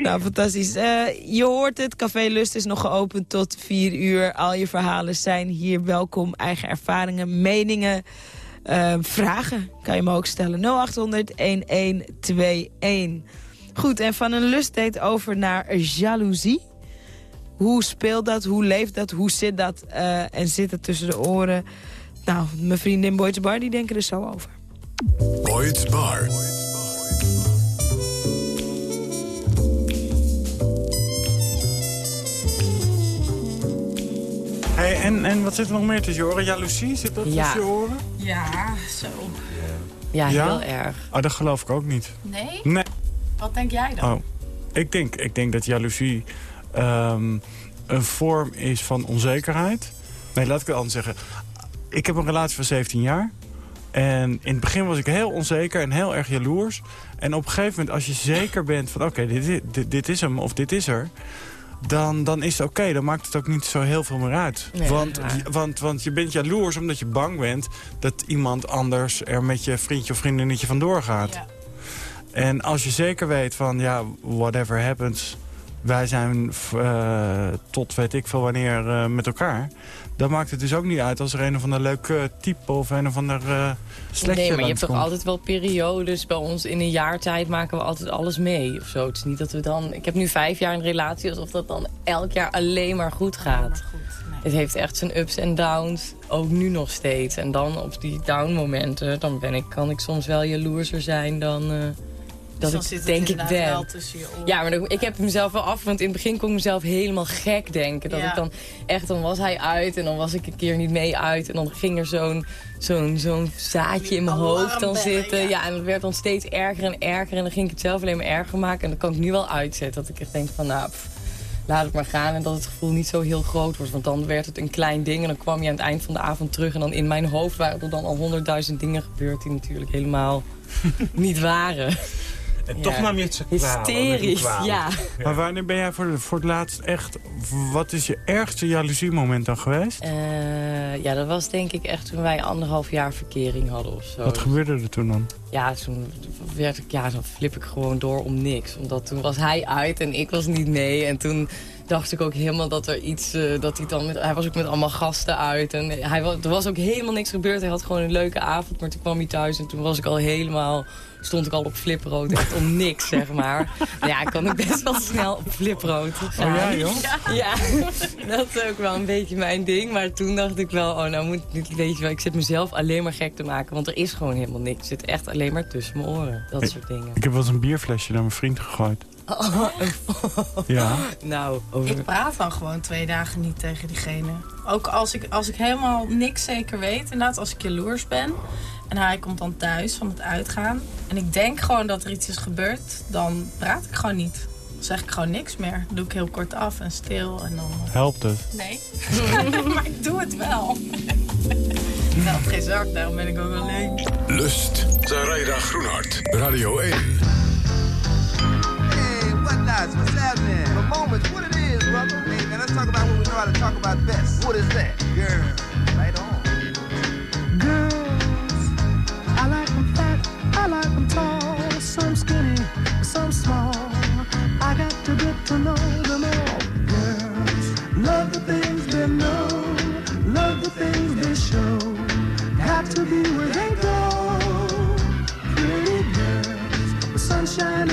Nou, fantastisch. Eh, je hoort het, Café Lust is nog geopend tot 4 uur. Al je verhalen zijn hier welkom. Eigen ervaringen, meningen, eh, vragen kan je me ook stellen. 0800-1121. Goed, en van een lustdate over naar jaloezie. Hoe speelt dat? Hoe leeft dat? Hoe zit dat? Eh, en zit het tussen de oren? Nou, mijn vrienden in Boyd's Bar die denken er zo over. Boyd's Bar. Hey, en, en wat zit er nog meer tussen je oren? Jaloezie, zit dat Ja. tussen je oren? Ja, zo. Ja, Ja? heel erg. Oh, dat geloof ik ook niet. Nee? Nee. Wat denk jij dan? Oh. Ik denk, ik denk dat jaloezie ehm, een vorm is van onzekerheid. Nee, laat ik het anders zeggen. Ik heb een relatie van 17 jaar. En in het begin was ik heel onzeker en heel erg jaloers. En op een gegeven moment, als je zeker bent van... oké, dit, is- dit, dit is hem of dit is er... Dan, dan is het oké. Dan maakt het ook niet zo heel veel meer uit. Nee, want, want, want je bent jaloers omdat je bang bent... dat iemand anders er met je vriendje of vriendinnetje vandoor gaat. Ja. En als je zeker weet van, ja, whatever happens... wij zijn eh, tot weet ik veel wanneer eh, met elkaar... dan maakt het dus ook niet uit als er een of ander leuk eh, type... of een of ander uh, slechtje Nee, maar je hebt toch altijd wel periodes. Bij ons in een jaar tijd maken we altijd alles mee. Of zo. Het is niet dat we dan... Ik heb nu vijf jaar een relatie, alsof dat dan elk jaar alleen maar goed gaat. Het heeft echt zijn ups en downs, ook nu nog steeds. En dan op die down momenten, dan ben ik, kan ik soms wel jaloerser zijn dan... eh, dat dan ik zit het denk ik ben. wel tussen je oren. Ja, maar dan- ik heb mezelf wel af, want in het begin kon ik mezelf helemaal gek denken. Dat Ja. ik dan echt, dan was hij uit en dan was ik een keer niet mee uit. En dan ging er zo'n zo'n zo'n zaadje in mijn hoofd dan zitten. ja. Ja. en het werd dan steeds erger en erger. En dan ging ik het zelf alleen maar erger maken. En dan kan ik nu wel uitzetten. Dat ik echt denk van, nou, pff, laat het maar gaan. En dat het gevoel niet zo heel groot wordt. Want dan werd het een klein ding. En dan kwam je aan het eind van de avond terug. En dan in mijn hoofd waren er dan al honderdduizend dingen gebeurd... die natuurlijk helemaal [laughs] niet waren. En Ja. toch nam je het zo kwalijk. Hysterisch, ja. Maar wanneer ben jij voor, voor het laatst echt... wat is je ergste jaloeziemoment dan geweest? Eh, ja, dat was denk ik echt toen wij anderhalf jaar verkering hadden of zo. Wat gebeurde er toen dan? Ja, toen werd ik, ja, dan flip ik gewoon door om niks. Omdat toen was hij uit en ik was niet mee. En toen dacht ik ook helemaal dat er iets, eh, dat hij dan met, hij was ook met allemaal gasten uit. En hij, er was ook helemaal niks gebeurd. Hij had gewoon een leuke avond, maar toen kwam hij thuis en toen was ik al helemaal, stond ik al op fliprood. Echt om niks, zeg maar. Ja, ik kan ook best wel snel op fliprood gaan. Oh ja, joh? Ja, dat is ook wel een beetje mijn ding. Maar toen dacht ik wel, oh nou moet ik niet, weet je wel, ik zit mezelf alleen maar gek te maken. Want er is gewoon helemaal niks. Het zit echt alleen maar tussen mijn oren. Dat soort dingen. Ik heb wel eens een bierflesje naar mijn vriend gegooid. Ja. Nou, over... Ik praat dan gewoon twee dagen niet tegen diegene. Ook als ik, als ik helemaal niks zeker weet, inderdaad, als ik jaloers ben. En hij komt dan thuis van het uitgaan. En ik denk gewoon dat er iets is gebeurd. Dan praat ik gewoon niet. Dan zeg ik gewoon niks meer. Dan doe ik heel kort af en stil. En dan... Helpt het? Nee. [laughs] maar ik doe het wel. [laughs] ik help geen zak, daarom ben ik ook alleen. Lust. Zaraida Groenhart. Radio 1. Highlights, what's happening? The moments, what it is, brother. Hey, man, let's talk about what we know how to talk about best. What is that? Girl, right on. Girls, I like them fat, I like them tall, some skinny, some small. I got to get to know them all. Girls, love the things they know, love the things they show. Got to be where they go. Pretty girls, with sunshine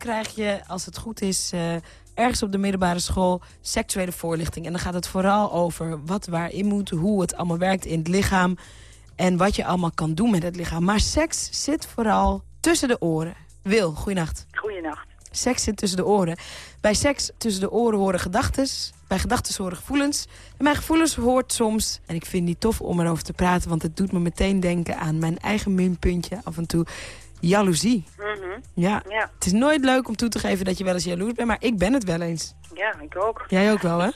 krijg je, als het goed is, eh, ergens op de middelbare school seksuele voorlichting. En dan gaat het vooral over wat waarin moet, hoe het allemaal werkt in het lichaam. En wat je allemaal kan doen met het lichaam. Maar seks zit vooral tussen de oren. Wil, goeienacht. Goeienacht. Seks zit tussen de oren. Bij seks tussen de oren horen gedachten. Bij gedachten horen gevoelens. En mijn gevoelens hoort soms, en ik vind het niet tof om erover te praten... want het doet me meteen denken aan mijn eigen minpuntje af en toe. Jaloezie. Mhm. Ja. Ja. Het is nooit leuk om toe te geven dat je wel eens jaloers bent, maar ik ben het wel eens. Ja, ik ook. Jij ook wel, hè?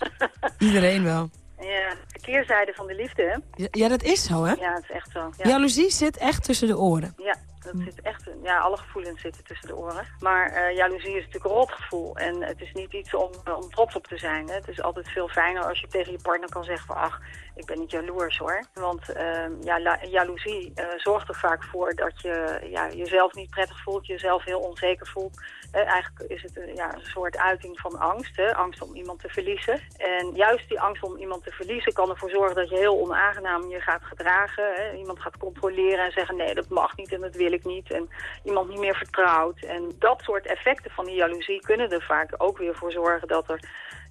[laughs] Iedereen wel. Ja, de keerzijde van de liefde, hè? Ja, ja, dat is zo, hè? Ja, het is echt zo. Ja. Jaloezie zit echt tussen de oren. Ja, dat zit echt, ja, alle gevoelens zitten tussen de oren. Maar eh, jaloezie is natuurlijk een rotgevoel. En het is niet iets om, eh, om trots op te zijn. Hè. Het is altijd veel fijner als je tegen je partner kan zeggen van... ach, ik ben niet jaloers hoor. Want eh, ja, jaloezie eh, zorgt er vaak voor dat je ja, jezelf niet prettig voelt. Jezelf heel onzeker voelt. Eh, eigenlijk is het een, ja, een soort uiting van angst. Hè? Angst om iemand te verliezen. En juist die angst om iemand te verliezen kan ervoor zorgen dat je heel onaangenaam je gaat gedragen. Hè? Iemand gaat controleren en zeggen nee, dat mag niet en dat wil ik niet. En iemand niet meer vertrouwt. En dat soort effecten van die jaloezie kunnen er vaak ook weer voor zorgen dat er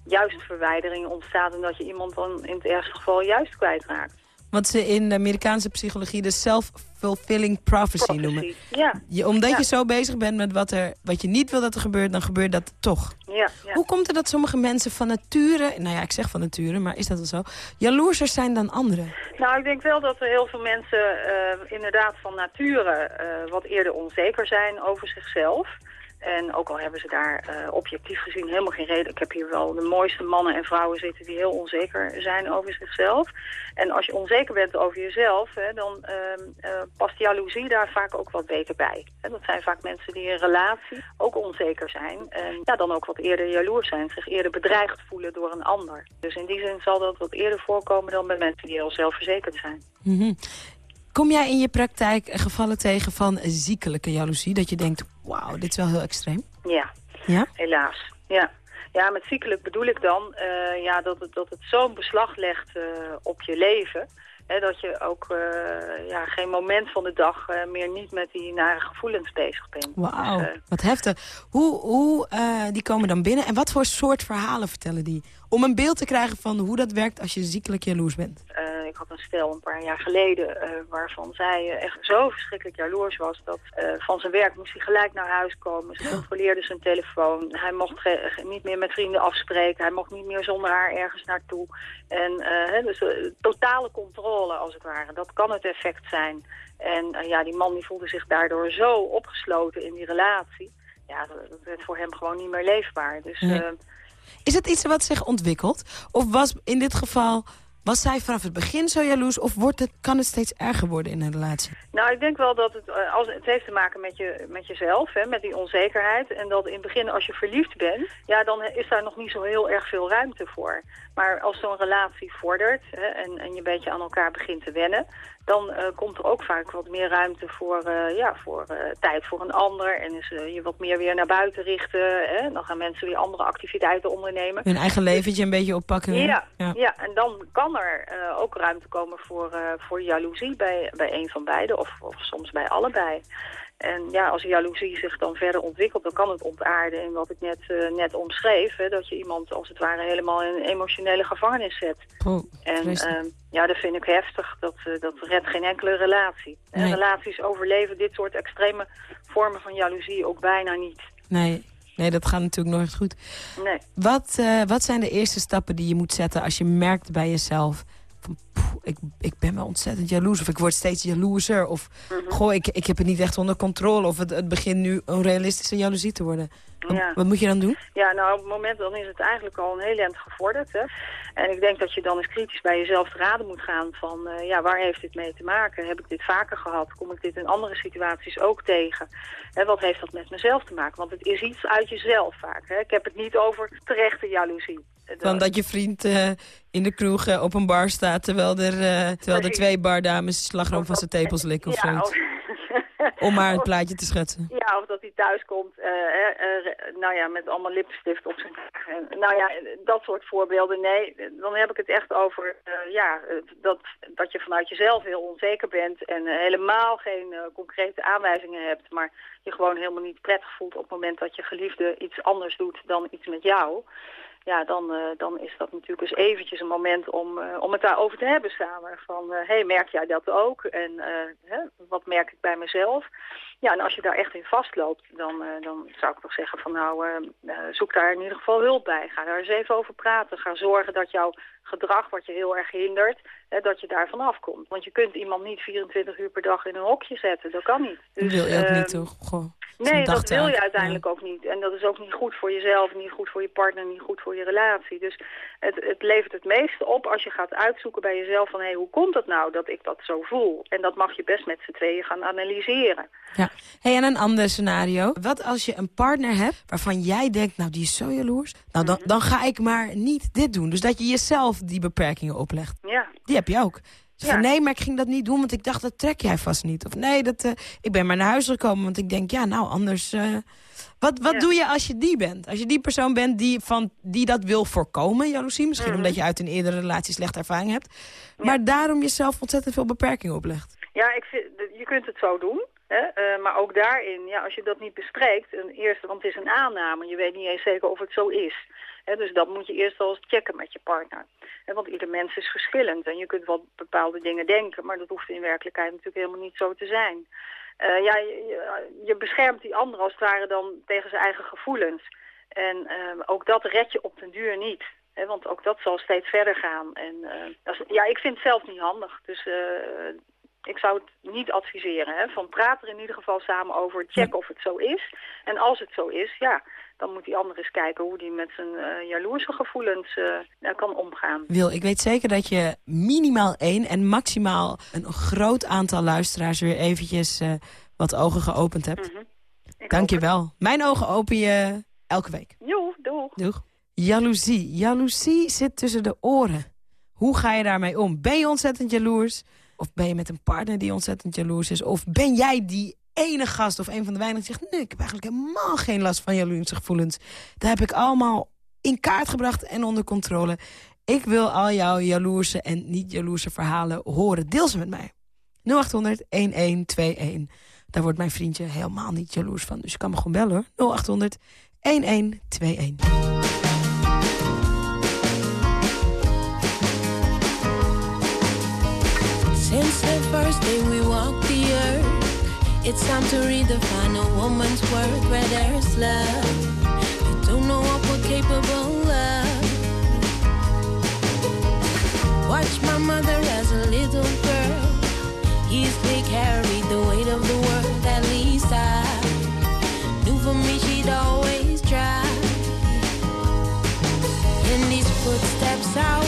juist verwijdering ontstaat. En dat je iemand dan in het ergste geval juist kwijtraakt. Wat ze in de Amerikaanse psychologie de self-fulfilling prophecy, noemen. Ja. Je, omdat Ja. je zo bezig bent met wat, er, wat je niet wil dat er gebeurt, dan gebeurt dat toch. Ja, ja. Hoe komt het dat sommige mensen van nature, nou ja, ik zeg van nature, maar is dat wel zo, jaloerser zijn dan anderen? Nou, ik denk wel dat er heel veel mensen eh, inderdaad van nature eh, wat eerder onzeker zijn over zichzelf. En ook al hebben ze daar eh, objectief gezien helemaal geen reden. Ik heb hier wel de mooiste mannen en vrouwen zitten die heel onzeker zijn over zichzelf. En als je onzeker bent over jezelf, hè, dan ehm, eh, past jaloezie daar vaak ook wat beter bij. En dat zijn vaak mensen die in relatie ook onzeker zijn. En ja, dan ook wat eerder jaloers zijn, zich eerder bedreigd voelen door een ander. Dus in die zin zal dat wat eerder voorkomen dan bij mensen die heel zelfverzekerd zijn. Mhm. Kom jij in je praktijk gevallen tegen van ziekelijke jaloezie? Dat je denkt, wauw, dit is wel heel extreem. Ja, Ja? helaas. Ja. Ja, met ziekelijk bedoel ik dan eh, ja, dat het, dat het zo'n beslag legt eh, op je leven. Hè, dat je ook eh, ja, geen moment van de dag meer niet met die nare gevoelens bezig bent. Wauw, Dus, wat heftig. Hoe, hoe die komen dan binnen en wat voor soort verhalen vertellen die? Om een beeld te krijgen van hoe dat werkt als je ziekelijk jaloers bent. Eh, ik had een stel een paar jaar geleden eh, waarvan zij eh, echt zo verschrikkelijk jaloers was dat van zijn werk moest hij gelijk naar huis komen. Ze controleerde zijn telefoon. Hij mocht niet meer met vrienden afspreken. Hij mocht niet meer zonder haar ergens naartoe. En hè, dus totale controle als het ware. Dat kan het effect zijn. En ja, die man die voelde zich daardoor zo opgesloten in die relatie. Ja, dat, dat werd voor hem gewoon niet meer leefbaar. Dus Nee. Is het iets wat zich ontwikkelt? Of was in dit geval, was zij vanaf het begin zo jaloers? Of wordt het, kan het steeds erger worden in een relatie? Nou, ik denk wel dat het, eh, als, het heeft te maken met, je, met jezelf, hè, met die onzekerheid. En dat in het begin, als je verliefd bent, ja, dan is daar nog niet zo heel erg veel ruimte voor. Maar als zo'n relatie vordert hè, en, en je een beetje aan elkaar begint te wennen, dan eh, komt er ook vaak wat meer ruimte voor, eh, ja, voor eh, tijd voor een ander. En is je wat meer weer naar buiten richten. Hè. Dan gaan mensen weer andere activiteiten ondernemen. Hun eigen leventje een beetje oppakken? Ja, ja. en dan kan er ook ruimte komen voor, voor jaloezie bij, bij een van beiden of, of soms bij allebei. En ja, als jaloezie zich dan verder ontwikkelt, dan kan het ontaarden in wat ik net, eh, net omschreef. Hè, dat je iemand als het ware helemaal in een emotionele gevangenis zet. Oh, En vreselijk. eh, ja, dat vind ik heftig. Dat, eh, dat redt geen enkele relatie. En relaties overleven dit soort extreme vormen van jaloezie ook bijna niet. Nee, nee, dat gaat natuurlijk nooit goed. Nee. Wat, eh, wat zijn de eerste stappen die je moet zetten als je merkt bij jezelf... Van, poeh, ik, ik ben wel ontzettend jaloers of ik word steeds jaloerser... of Mhm. goh, ik, ik heb het niet echt onder controle... of het, het begint nu onrealistische jaloezie te worden. Wat, Ja. wat moet je dan doen? Ja, nou op het moment dan is het eigenlijk al een heel eind gevorderd. Hè? En ik denk dat je dan eens kritisch bij jezelf te raden moet gaan van... eh, ja, waar heeft dit mee te maken? Heb ik dit vaker gehad? Kom ik dit in andere situaties ook tegen? En wat heeft dat met mezelf te maken? Want het is iets uit jezelf vaak. Hè? Ik heb het niet over terechte jaloezie. Eh, Van dat je vriend eh, in de kroeg op een bar staat... terwijl er, terwijl er twee bardames slagroom van zijn tepels likken of zoiets. [laughs] Om maar een plaatje te schetsen. Ja, of dat hij thuis komt, eh, eh, nou ja, met allemaal lipstift op zijn Nou ja, dat soort voorbeelden. Nee, dan heb ik het echt over, eh, ja, dat, dat je vanuit jezelf heel onzeker bent en helemaal geen concrete aanwijzingen hebt, maar je gewoon helemaal niet prettig voelt op het moment dat je geliefde iets anders doet dan iets met jou. Ja, dan, eh, dan is dat natuurlijk eens eventjes een moment om, eh, om het daarover te hebben samen. Van, hé, hey, merk jij dat ook? En eh, hè, wat merk ik bij mezelf? Ja, en als je daar echt in vastloopt, dan, eh, dan zou ik toch zeggen van nou, eh, eh, zoek daar in ieder geval hulp bij. Ga daar eens even over praten. Ga zorgen dat jouw gedrag, wat je heel erg hindert, hè, dat je daar vanaf komt. Want je kunt iemand niet 24 uur per dag in een hokje zetten. Dat kan niet. Dat wil je ook ehm, niet, toch? Goh, Nee, dat wil je uiteindelijk ook niet. En dat is ook niet goed voor jezelf, niet goed voor je partner, niet goed voor je relatie. Dus het, het levert het meeste op als je gaat uitzoeken bij jezelf van... hé, hey, hoe komt het nou dat ik dat zo voel? En dat mag je best met z'n tweeën gaan analyseren. Ja. Hey, en een ander scenario. Wat als je een partner hebt waarvan jij denkt, nou die is zo jaloers. Nou, dan, dan ga ik maar niet dit doen. Dus dat je jezelf die beperkingen oplegt. Ja. Die heb je ook. Van, nee, maar ik ging dat niet doen, want ik dacht, dat trek jij vast niet. Of nee, dat, eh, ik ben maar naar huis gekomen, want ik denk, ja, nou, anders... eh, wat wat Ja. doe je als je die bent? Als je die persoon bent die, van, die dat wil voorkomen, jaloezie. Misschien Mhm. omdat je uit een eerdere relatie slechte ervaring hebt. Maar daarom jezelf ontzettend veel beperkingen oplegt. Ja, ik vind, je kunt het zo doen. Hè? eh, maar ook daarin, ja, als je dat niet bespreekt, een eerste, want het is een aanname, je weet niet eens zeker of het zo is. Dus dat moet je eerst wel eens checken met je partner. Want ieder mens is verschillend en je kunt wel bepaalde dingen denken, maar dat hoeft in werkelijkheid natuurlijk helemaal niet zo te zijn. Eh, ja, je, beschermt die ander als het ware dan tegen zijn eigen gevoelens. En eh, ook dat red je op den duur niet. Want ook dat zal steeds verder gaan. En, eh, ja, ik vind het zelf niet handig. Dus eh, Ik zou het niet adviseren. Hè? Van praat er in ieder geval samen over, check of het zo is. En als het zo is, ja, dan moet die ander eens kijken hoe die met zijn eh jaloerse gevoelens eh, kan omgaan. Wil, ik weet zeker dat je minimaal één en maximaal een groot aantal luisteraars weer eventjes eh, wat ogen geopend hebt. Dank je wel. Mijn ogen open je elke week. Jo, doeg. Doeg. Jaloezie. Jaloezie zit tussen de oren. Hoe ga je daarmee om? Ben je ontzettend jaloers? Of ben je met een partner die ontzettend jaloers is? Of ben jij die ene gast of een van de weinigen die zegt... nee, ik heb eigenlijk helemaal geen last van jaloerse gevoelens. Dat heb ik allemaal in kaart gebracht en onder controle. Ik wil al jouw jaloerse en niet jaloerse verhalen horen. Deel ze met mij. 0800-1121. Daar wordt mijn vriendje helemaal niet jaloers van. Dus je kan me gewoon bellen hoor. 0800-1121. Since the first day we walked the earth, it's time to redefine a woman's worth where there's love. You don't know what we're capable of. Watch my mother as a little girl. Easily carried the weight of the world, at least I knew for me she'd always try. In these footsteps I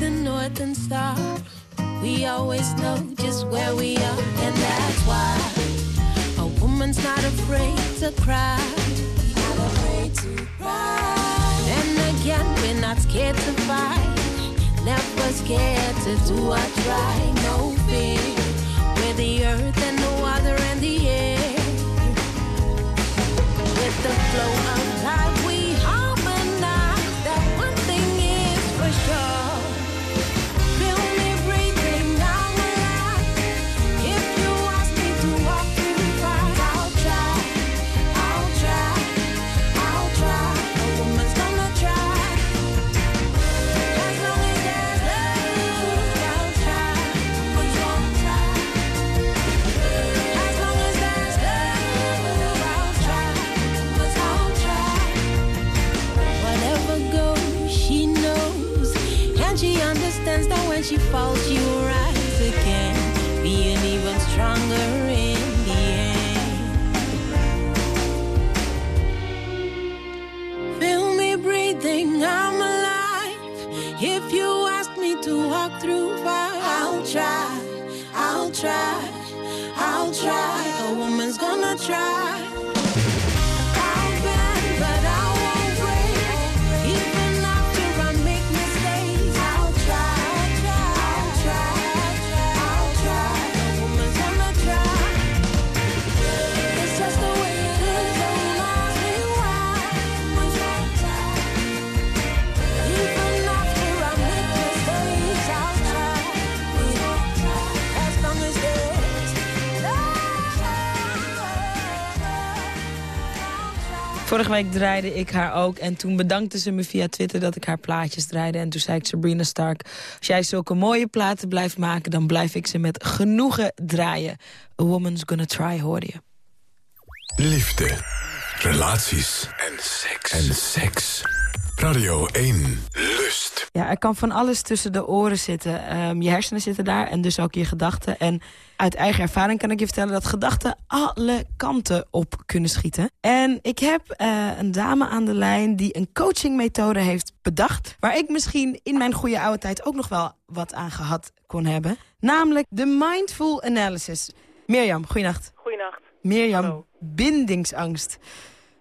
the northern star, we always know just where we are, and that's why a woman's not afraid to cry. Not afraid to cry. Then again, we're not scared to fight. Never scared to do what's right. No fear. We're the earth and the water and the air. With the flow of try. A woman's gonna try. Vorige week draaide ik haar ook en toen bedankte ze me via Twitter dat ik haar plaatjes draaide. En toen zei ik Sabrina Stark, als jij zulke mooie platen blijft maken... dan blijf ik ze met genoegen draaien. A Woman's Gonna Try, hoorde je. Liefde, relaties en seks. En seks. Radio 1, Lust. Ja, er kan van alles tussen de oren zitten. Ehm, je hersenen zitten daar en dus ook je gedachten. En uit eigen ervaring kan ik je vertellen dat gedachten alle kanten op kunnen schieten. En ik heb eh, een dame aan de lijn die een coachingmethode heeft bedacht. Waar ik misschien in mijn goede oude tijd ook nog wel wat aan gehad kon hebben. Namelijk de Mindful Analysis. Mirjam, goeienacht. Goeienacht. Mirjam, bindingsangst.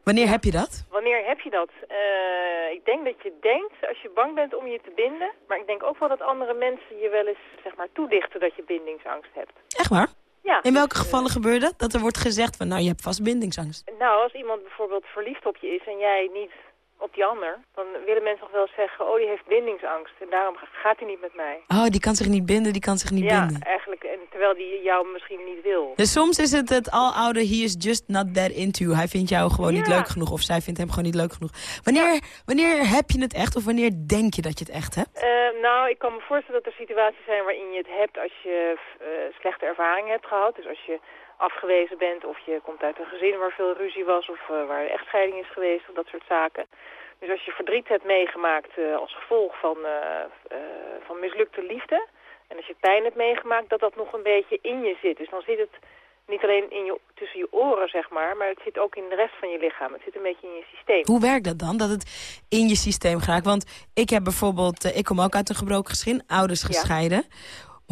Wanneer heb je dat? Wanneer heb je dat? Eh, ik denk dat je denkt als je bang bent om je te binden. Maar ik denk ook wel dat andere mensen je wel eens zeg maar, toedichten dat je bindingsangst hebt. Echt waar? Ja. In welke gevallen gebeurt dat? Dat er wordt gezegd van, nou, je hebt vast bindingsangst. Nou, als iemand bijvoorbeeld verliefd op je is en jij niet op die ander, dan willen mensen nog wel eens zeggen, oh die heeft bindingsangst en daarom gaat hij niet met mij. Oh, die kan zich niet binden, die kan zich niet ja, binden. eigenlijk, en terwijl die jou misschien niet wil. Dus soms is het het aloude, he is just not that into you. Hij vindt jou gewoon niet Ja. leuk genoeg of zij vindt hem gewoon niet leuk genoeg. Wanneer, wanneer heb je het echt of wanneer denk je dat je het echt hebt? Eh, nou, ik kan me voorstellen dat er situaties zijn waarin je het hebt als je eh, slechte ervaringen hebt gehad. Dus als je afgewezen bent of je komt uit een gezin waar veel ruzie was of eh, waar echtscheiding is geweest of dat soort zaken. Dus als je verdriet hebt meegemaakt eh, als gevolg van, eh, van mislukte liefde en als je pijn hebt meegemaakt, dat dat nog een beetje in je zit. Dus dan zit het niet alleen in je, tussen je oren, zeg maar, maar het zit ook in de rest van je lichaam. Het zit een beetje in je systeem. Hoe werkt dat dan, dat het in je systeem gaat? Want ik heb bijvoorbeeld, ik kom ook uit een gebroken gezin, ouders gescheiden.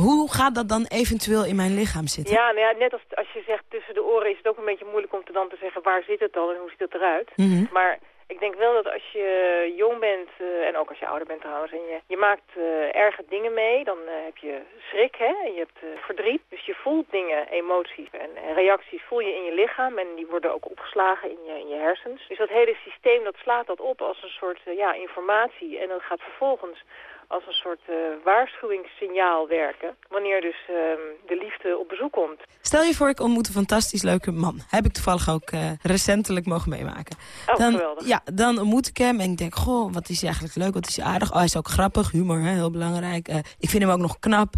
Hoe gaat dat dan eventueel in mijn lichaam zitten? Ja, nou ja, net als, als je zegt tussen de oren is het ook een beetje moeilijk om te dan te zeggen waar zit het dan en hoe ziet het eruit. Mhm. Maar ik denk wel dat als je jong bent, eh, en ook als je ouder bent trouwens, en je, je maakt eh, erge dingen mee, dan eh, heb je schrik, hè, en je hebt verdriet. Dus je voelt dingen, emoties en, en reacties voel je in je lichaam en die worden ook opgeslagen in je, in je hersens. Dus dat hele systeem, dat slaat dat op als een soort ja, informatie en dat gaat vervolgens als een soort eh, waarschuwingssignaal werken. Wanneer dus ehm, de liefde op bezoek komt. Stel je voor, ik ontmoet een fantastisch leuke man. Heb ik toevallig ook eh, recentelijk mogen meemaken. Oh, dan, geweldig. Ja, dan ontmoet ik hem en ik denk, goh, wat is hij eigenlijk leuk, wat is hij aardig. Oh, hij is ook grappig, humor, hè, heel belangrijk. Eh, ik vind hem ook nog knap.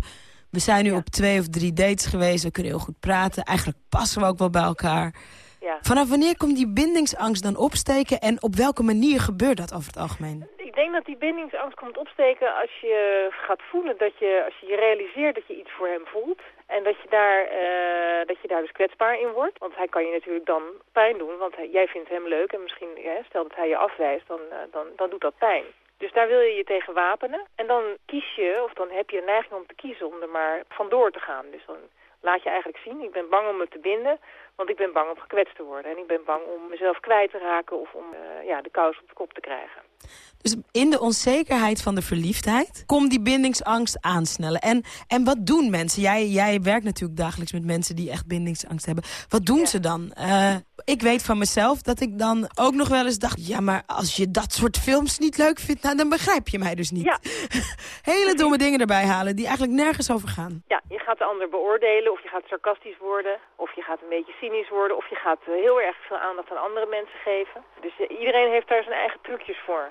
We zijn nu op twee of drie dates geweest, we kunnen heel goed praten. Eigenlijk passen we ook wel bij elkaar. Ja. Vanaf wanneer komt die bindingsangst dan opsteken en op welke manier gebeurt dat over het algemeen? Ik denk dat die bindingsangst komt opsteken als je gaat voelen dat je, als je je realiseert dat je iets voor hem voelt. En dat je, daar, eh, dat je daar dus kwetsbaar in wordt. Want hij kan je natuurlijk dan pijn doen, want hij- jij vindt hem leuk. En misschien, ja, stel dat hij je afwijst, dan, eh, dan, dan doet dat pijn. Dus daar wil je je tegen wapenen. En dan kies je, of dan heb je een neiging om te kiezen om er maar vandoor te gaan. Dus dan laat je eigenlijk zien, ik ben bang om me te binden, want ik ben bang om gekwetst te worden. En ik ben bang om mezelf kwijt te raken of om eh, ja, de kous op de kop te krijgen. Dus in de onzekerheid van de verliefdheid komt die bindingsangst aansnellen. En, en wat doen mensen? Jij, jij werkt natuurlijk dagelijks met mensen die echt bindingsangst hebben. Wat doen ze dan? Eh, ik weet van mezelf dat ik dan ook nog wel eens dacht... ja, maar als je dat soort films niet leuk vindt... Nou, dan begrijp je mij dus niet. [laughs] Hele domme dingen erbij halen die eigenlijk nergens over gaan. Ja, je gaat de ander beoordelen of je gaat sarcastisch worden of je gaat een beetje cynisch worden of je gaat eh, heel erg veel aandacht aan andere mensen geven. Dus eh, iedereen heeft daar zijn eigen trucjes voor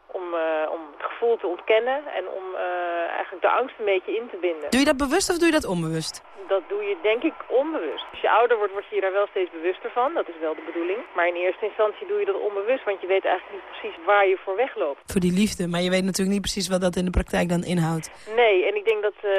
om, eh, om het gevoel te ontkennen en om eh, eigenlijk de angst een beetje in te binden. Doe je dat bewust of doe je dat onbewust? Dat doe je denk ik onbewust. Als je ouder wordt, word je je daar wel steeds bewuster van. Dat is wel de bedoeling. Maar in eerste instantie doe je dat onbewust, want je weet eigenlijk niet precies waar je voor wegloopt. Voor die liefde. Maar je weet natuurlijk niet precies wat dat in de praktijk dan inhoudt. Nee, en ik denk dat, eh,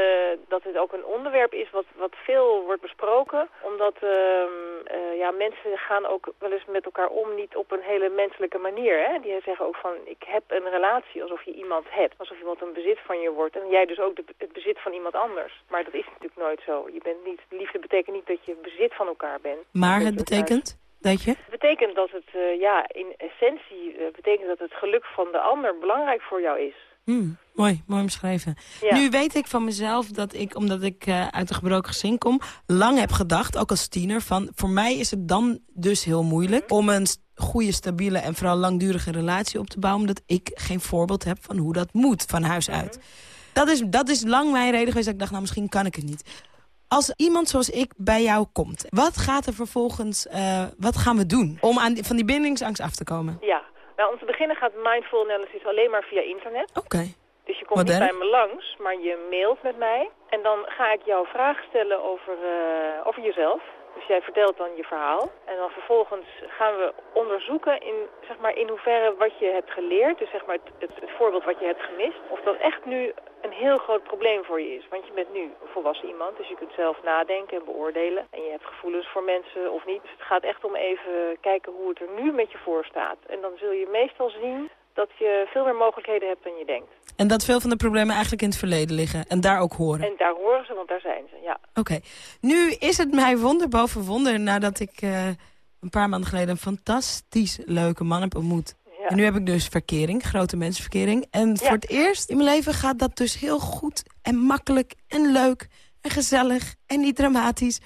dat het ook een onderwerp is wat, wat veel wordt besproken. Omdat ehm, eh, ja, mensen gaan ook wel eens met elkaar om niet op een hele menselijke manier. Hè? Die zeggen ook van, ik heb een relatie alsof je iemand hebt. Alsof iemand een bezit van je wordt. En jij dus ook de, het bezit van iemand anders. Maar dat is natuurlijk nooit zo. Je bent niet, liefde betekent niet dat je bezit van elkaar bent. Maar het betekent dat je... het betekent dat het, eh, ja, in essentie eh, betekent dat het geluk van de ander belangrijk voor jou is. Hmm, mooi, mooi omschreven. Ja. Nu weet ik van mezelf dat ik, omdat ik eh, uit een gebroken gezin kom... lang heb gedacht, ook als tiener, van voor mij is het dan dus heel moeilijk... om een goede, stabiele en vooral langdurige relatie op te bouwen... omdat ik geen voorbeeld heb van hoe dat moet van huis uit. Dat, is, dat is lang mijn reden geweest dat ik dacht, nou misschien kan ik het niet. Als iemand zoals ik bij jou komt, wat gaat er vervolgens, eh, wat gaan we doen om aan die- van die bindingsangst af te komen? Ja, nou om te beginnen gaat mindful analysis alleen maar via internet. Oké. Dus je komt niet bij me langs, maar je mailt met mij. En dan ga ik jou vragen stellen over, eh, over jezelf. Dus jij vertelt dan je verhaal. En dan vervolgens gaan we onderzoeken in, zeg maar, in hoeverre wat je hebt geleerd. Dus zeg maar het, het, het voorbeeld wat je hebt gemist. Of dat echt nu een heel groot probleem voor je is. Want je bent nu een volwassen iemand, dus je kunt zelf nadenken en beoordelen. En je hebt gevoelens voor mensen of niet. Dus het gaat echt om even kijken hoe het er nu met je voor staat. En dan zul je meestal zien dat je veel meer mogelijkheden hebt dan je denkt. En dat veel van de problemen eigenlijk in het verleden liggen en daar ook horen. En daar horen ze, want daar zijn ze, ja. Oké, nu is het mij wonder boven wonder nadat ik eh, een paar maanden geleden een fantastisch leuke man heb ontmoet. En nu heb ik dus verkering, grote mensenverkering. En voor het eerst in mijn leven gaat dat dus heel goed en makkelijk en leuk en gezellig en niet dramatisch.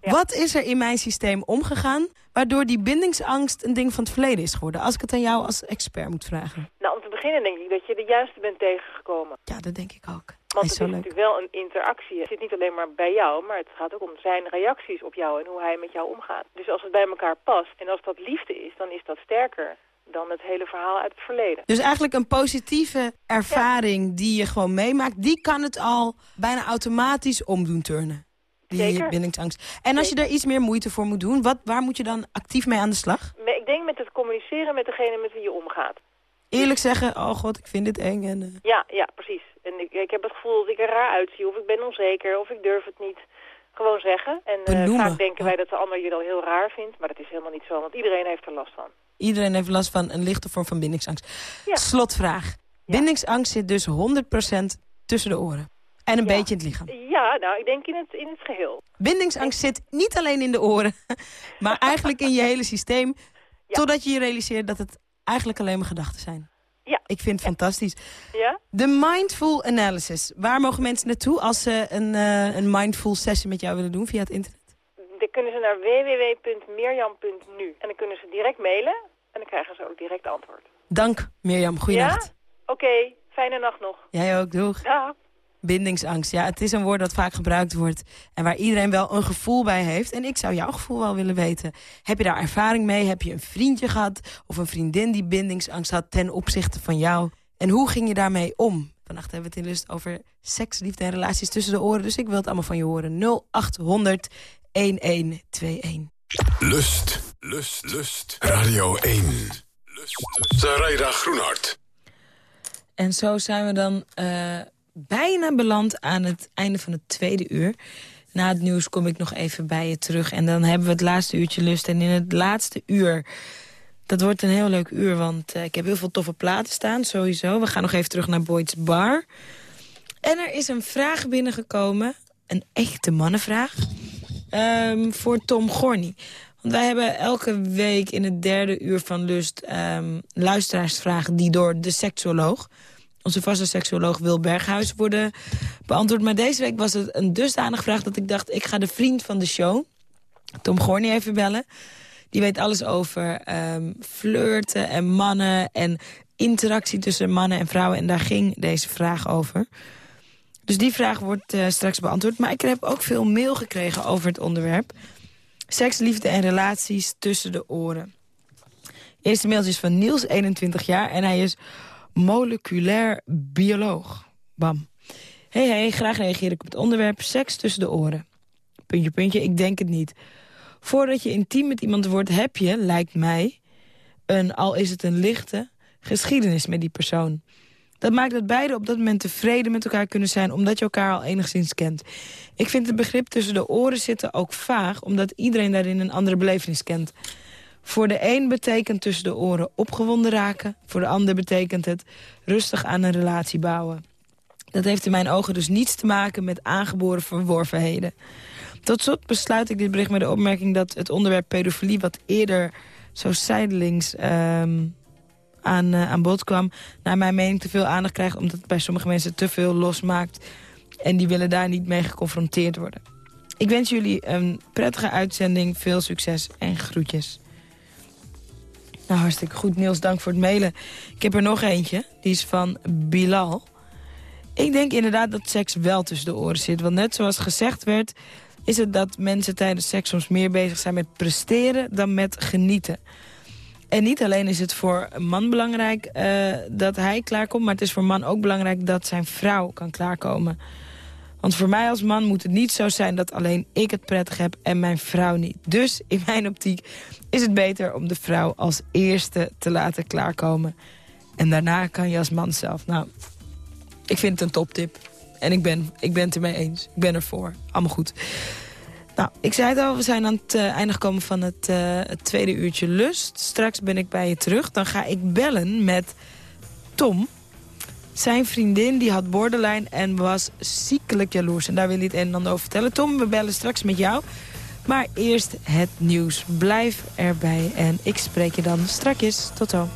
Wat is er in mijn systeem omgegaan... waardoor die bindingsangst een ding van het verleden is geworden? Als ik het aan jou als expert moet vragen. Nou, om te beginnen denk ik dat je de juiste bent tegengekomen. Ja, dat denk ik ook. Want is het is leuk. natuurlijk wel een interactie. Het zit niet alleen maar bij jou, maar het gaat ook om zijn reacties op jou en hoe hij met jou omgaat. Dus als het bij elkaar past en als dat liefde is, dan is dat sterker dan het hele verhaal uit het verleden. Dus eigenlijk een positieve ervaring die je gewoon meemaakt... die kan het al bijna automatisch omdoen turnen. Die Zeker. bindingsangst. En als je daar iets meer moeite voor moet doen... Wat, waar moet je dan actief mee aan de slag? Ik denk met het communiceren met degene met wie je omgaat. Eerlijk zeggen, oh god, ik vind dit eng. En, eh, Ja, ja, precies. En ik, ik heb het gevoel dat ik er raar uitzie, of ik ben onzeker, of ik durf het niet. Gewoon zeggen. En eh, vaak denken wij dat de ander je dan heel raar vindt, maar dat is helemaal niet zo, want iedereen heeft er last van. Iedereen heeft last van een lichte vorm van bindingsangst. Slotvraag. Bindingsangst zit dus 100% tussen de oren. En een beetje in het lichaam. Ja, nou, ik denk in het, in het geheel. Bindingsangst zit niet alleen in de oren, [laughs] maar eigenlijk in je hele systeem. Totdat je je realiseert dat het eigenlijk alleen maar gedachten zijn. Ja. Ik vind het fantastisch. Ja? De Mindful Analysis. Waar mogen mensen naartoe als ze een, eh, een mindful sessie met jou willen doen via het internet? Dan kunnen ze naar www.mirjam.nu en dan kunnen ze direct mailen en dan krijgen ze ook direct antwoord. Dank Mirjam, goeienacht. Ja? Oké, fijne nacht nog. Jij ook, doeg. Dag. Bindingsangst, ja, het is een woord dat vaak gebruikt wordt... en waar iedereen wel een gevoel bij heeft. En ik zou jouw gevoel wel willen weten. Heb je daar ervaring mee? Heb je een vriendje gehad of een vriendin die bindingsangst had... ten opzichte van jou? En hoe ging je daarmee om? Vannacht hebben we het in Lust over seks, liefde en relaties tussen de oren. Dus ik wil het allemaal van je horen. 0800 1121. Lust, lust, lust. Radio 1. Lust. Zaraida Groenhart. En zo zijn we dan eh, bijna beland aan het einde van het tweede uur. Na het nieuws kom ik nog even bij je terug. En dan hebben we het laatste uurtje lust. En in het laatste uur, dat wordt een heel leuk uur... want eh, ik heb heel veel toffe platen staan, sowieso. We gaan nog even terug naar Boyd's Bar. En er is een vraag binnengekomen, een echte mannenvraag... ehm, voor Tom Gorny. Want wij hebben elke week in het derde uur van Lust... ehm, luisteraarsvragen die door de seksuoloog onze vaste seksuoloog Wil Berghuis worden beantwoord. Maar deze week was het een dusdanige vraag dat ik dacht... ik ga de vriend van de show, Tom Gorny, even bellen. Die weet alles over ehm, flirten en mannen... en interactie tussen mannen en vrouwen. En daar ging deze vraag over. Dus die vraag wordt eh, straks beantwoord. Maar ik heb ook veel mail gekregen over het onderwerp. Seks, liefde en relaties tussen de oren. Eerste mailtje is van Niels, 21 jaar. En hij is moleculair bioloog. Bam. Hey, hey, graag reageer ik op het onderwerp seks tussen de oren. Puntje, puntje, ik denk het niet. Voordat je intiem met iemand wordt, heb je, lijkt mij... een, al is het een lichte, geschiedenis met die persoon. Dat maakt dat beide op dat moment tevreden met elkaar kunnen zijn... omdat je elkaar al enigszins kent. Ik vind het begrip tussen de oren zitten ook vaag... omdat iedereen daarin een andere belevenis kent. Voor de een betekent tussen de oren opgewonden raken. Voor de ander betekent het rustig aan een relatie bouwen. Dat heeft in mijn ogen dus niets te maken met aangeboren verworvenheden. Tot slot besluit ik dit bericht met de opmerking dat het onderwerp pedofilie... wat eerder zo zijdelings ehm, aan, eh, aan bod kwam... naar mijn mening te veel aandacht krijgt... omdat het bij sommige mensen te veel losmaakt... en die willen daar niet mee geconfronteerd worden. Ik wens jullie een prettige uitzending, veel succes en groetjes. Nou, hartstikke goed. Niels, dank voor het mailen. Ik heb er nog eentje. Die is van Bilal. Ik denk inderdaad dat seks wel tussen de oren zit. Want net zoals gezegd werd... is het dat mensen tijdens seks soms meer bezig zijn met presteren... dan met genieten. En niet alleen is het voor een man belangrijk eh, dat hij klaarkomt... maar het is voor een man ook belangrijk dat zijn vrouw kan klaarkomen. Want voor mij als man moet het niet zo zijn dat alleen ik het prettig heb en mijn vrouw niet. Dus in mijn optiek is het beter om de vrouw als eerste te laten klaarkomen. En daarna kan je als man zelf. Nou, ik vind het een toptip. En ik ben, ik ben het ermee eens. Ik ben ervoor. Allemaal goed. Nou, ik zei het al, we zijn aan het uh, einde gekomen van het, uh, het tweede uurtje lust. Straks ben ik bij je terug. Dan ga ik bellen met Tom. Zijn vriendin die had borderline en was ziekelijk jaloers. En daar wil hij het een en ander over vertellen. Tom, we bellen straks met jou. Maar eerst het nieuws. Blijf erbij en ik spreek je dan strakjes. Tot zo.